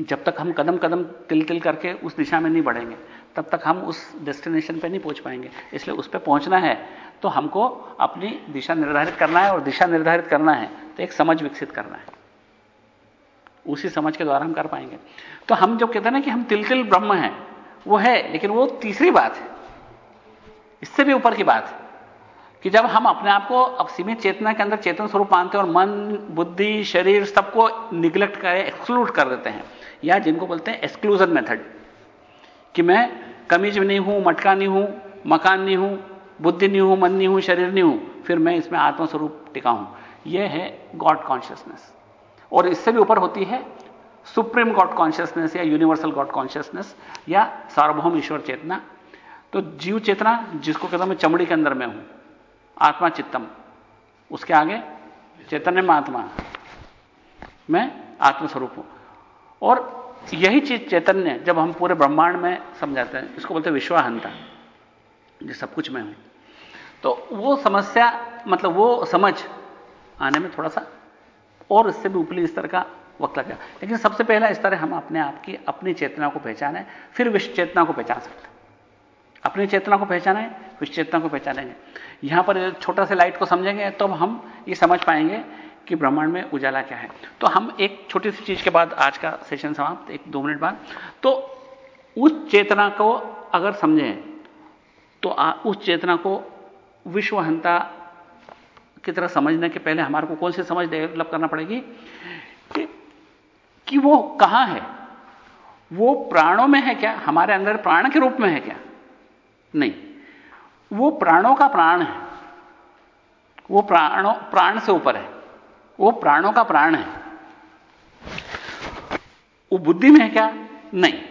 जब तक हम कदम कदम तिल तिल करके उस दिशा में नहीं बढ़ेंगे तब तक हम उस डेस्टिनेशन पे नहीं पहुँच पाएँगे। इसलिए उस पर पहुँचना है। तो हमको अपनी दिशा निर्धारित करना है और दिशा निर्धारित करना है तो एक समझ विकसित करना है। उसी समझ के द्वारा हम कर पाएँगे। तो हम जो कहते हैं ना कि हम तिल तिल ब्रह्म हैं, वो है, लेकिन वो तीसरी बात है। इससे भी ऊपर की बात है कि जब हम अपने आप को अब सीमित चेतना के अंदर चेतन स्वरूप मानते हैं और मन, बुद्धि, शरीर सबको निग्लेक्ट करें एक्सक्लूड कर देते हैं, या जिनको बोलते हैं एक्सक्लूजन मेथड कि मैं कमीज नहीं हूँ, मटका नहीं हूँ, मकान नहीं हूँ, बुद्धि नहीं हूँ, मन नहीं हूँ, शरीर नहीं हूँ, फिर मैं इसमें आत्मस्वरूप टिका हूँ। यह है गॉड कॉन्शियसनेस और इससे भी ऊपर होती है सुप्रीम गॉड कॉन्शियसनेस या यूनिवर्सल गॉड कॉन्शियसनेस या सार्वभौम ईश्वर चेतना। तो जीव चेतना, जिसको कहता हूँ मैं चमड़ी के अंदर में हूँ, आत्मा चित्तम, उसके आगे चैतन्य में आत्मा मैं आत्मस्वरूप हूँ। और यही चीज़ चैतन्य जब हम पूरे ब्रह्मांड में समझाते हैं, इसको बोलते हैं विश्वाहंता जो सब कुछ मैं हूँ तो वो समस्या मतलब वो समझ आने में थोड़ा सा और इससे भी ऊपरी स्तर का वक्त लग गया। लेकिन सबसे पहला स्तर है हम अपने आप की अपनी चेतना को पहचाने, फिर विश्व चेतना को पहचान सकते अपनी चेतना को पहचाने, विश्व चेतना को पहचानेंगे। यहाँ पर छोटा सा लाइट को समझेंगे तो हम ये समझ पाएँगे कि ब्रह्मांड में उजाला क्या है? तो हम एक छोटी सी चीज़ के बाद आज का सेशन समाप्त एक दो मिनट बाद। तो उस चेतना को अगर समझें तो आ, उस चेतना को विश्वहंता की तरह समझने के पहले हमारे को कौन सी समझ डेवलप करना पड़ेगी? कि, कि वो कहाँ है? वो प्राणों में है क्या? हमारे अंदर प्राण के रूप में है क्या? नहीं। वो प्राणों का प्राण है। वो प्राणों प्राण से ऊपर है। वो प्राणों का प्राण है। वो बुद्धि में है क्या? नहीं।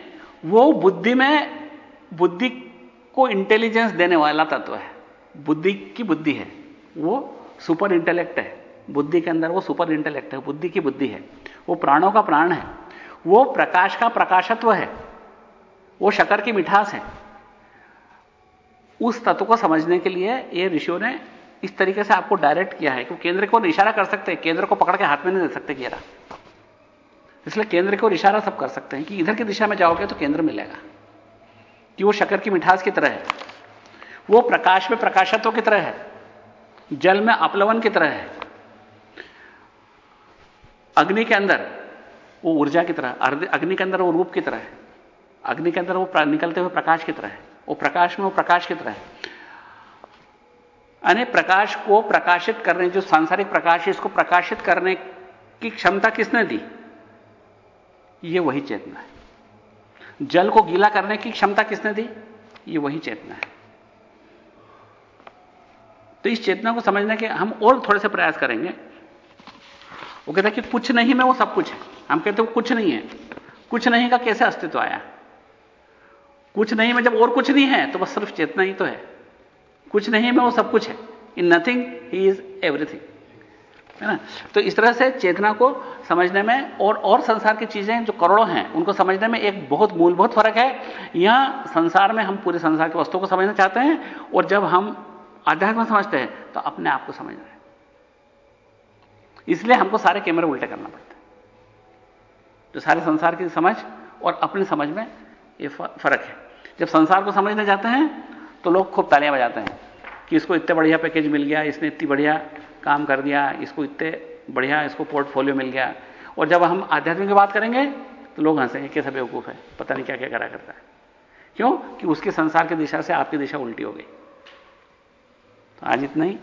वो बुद्धि में, बुद्धि को इंटेलिजेंस देने वाला तत्व है। बुद्धि की बुद्धि है। वो सुपर इंटेलेक्ट है। बुद्धि के अंदर वो सुपर इंटेलेक्ट है। बुद्धि की बुद्धि है। वो प्राणों का प्राण है। वो प्रकाश का प्रकाशत्व है। वो शकर की मिठास है। उस तत्व को समझने के लिए ये ऋषियों ने इस तरीके से आपको डायरेक्ट किया है कि केंद्र को इशारा कर सकते हैं, केंद्र को पकड़ के हाथ में नहीं दे सकते कि इसलिए केंद्र को इशारा सब कर सकते हैं कि इधर की दिशा में जाओगे तो केंद्र मिलेगा। कि वो शकर की मिठास की तरह है। वो प्रकाश में प्रकाशत्व की तरह है। जल में अपलवन की तरह है। अग्नि के अंदर वो ऊर्जा की तरह अग्नि के अंदर वो रूप की तरह है। अग्नि के अंदर वो निकलते हुए प्रकाश की तरह है। वो प्रकाश में वो प्रकाश की तरह है। यानी प्रकाश को प्रकाशित करने, जो सांसारिक प्रकाश है, इसको प्रकाशित करने की क्षमता किसने दी? ये वही चेतना है। जल को गीला करने की क्षमता किसने दी? ये वही चेतना है। तो इस चेतना को समझने के हम और थोड़े से प्रयास करेंगे। वो कहता कि कुछ नहीं में वो सब कुछ है। हम कहते हैं कुछ नहीं है। कुछ नहीं का कैसे अस्तित्व आया? कुछ नहीं में जब और कुछ नहीं है तो बस सिर्फ़ चेतना ही तो है। कुछ नहीं में वो सब कुछ है। In nothing he is everything है ना? तो इस तरह से चेतना को समझने में और और संसार की चीज़ें जो करोड़ों हैं, उनको समझने में एक बहुत मूलभूत फ़र्क है। यहाँ संसार में हम पूरे संसार की वस्तुओं को समझना चाहते हैं और जब हम अध्यात्म समझते हैं तो अपने आप को समझ रहे हैं। इसलिए हमको सारे कैमरे उल्टे करना पड़ता है। तो सारे संसार की समझ और अपनी समझ में ये फ़र्क है। जब संसार को समझने जाते हैं तो लोग खूब तालियाँ बजाते हैं कि इसको इतने बढ़िया पैकेज मिल गया, इसने इतनी बढ़िया काम कर दिया, इसको इतने बढ़िया इसको पोर्टफोलियो मिल गया। और जब हम आध्यात्मिक की बात करेंगे तो लोग हंसेंगे कैसा बेवकूफ़ है? पता नहीं क्या क्या करा करता है। क्यों? कि उसके संसार की दिशा से आपकी दिशा उल्टी हो गई। तो आज इतना ही।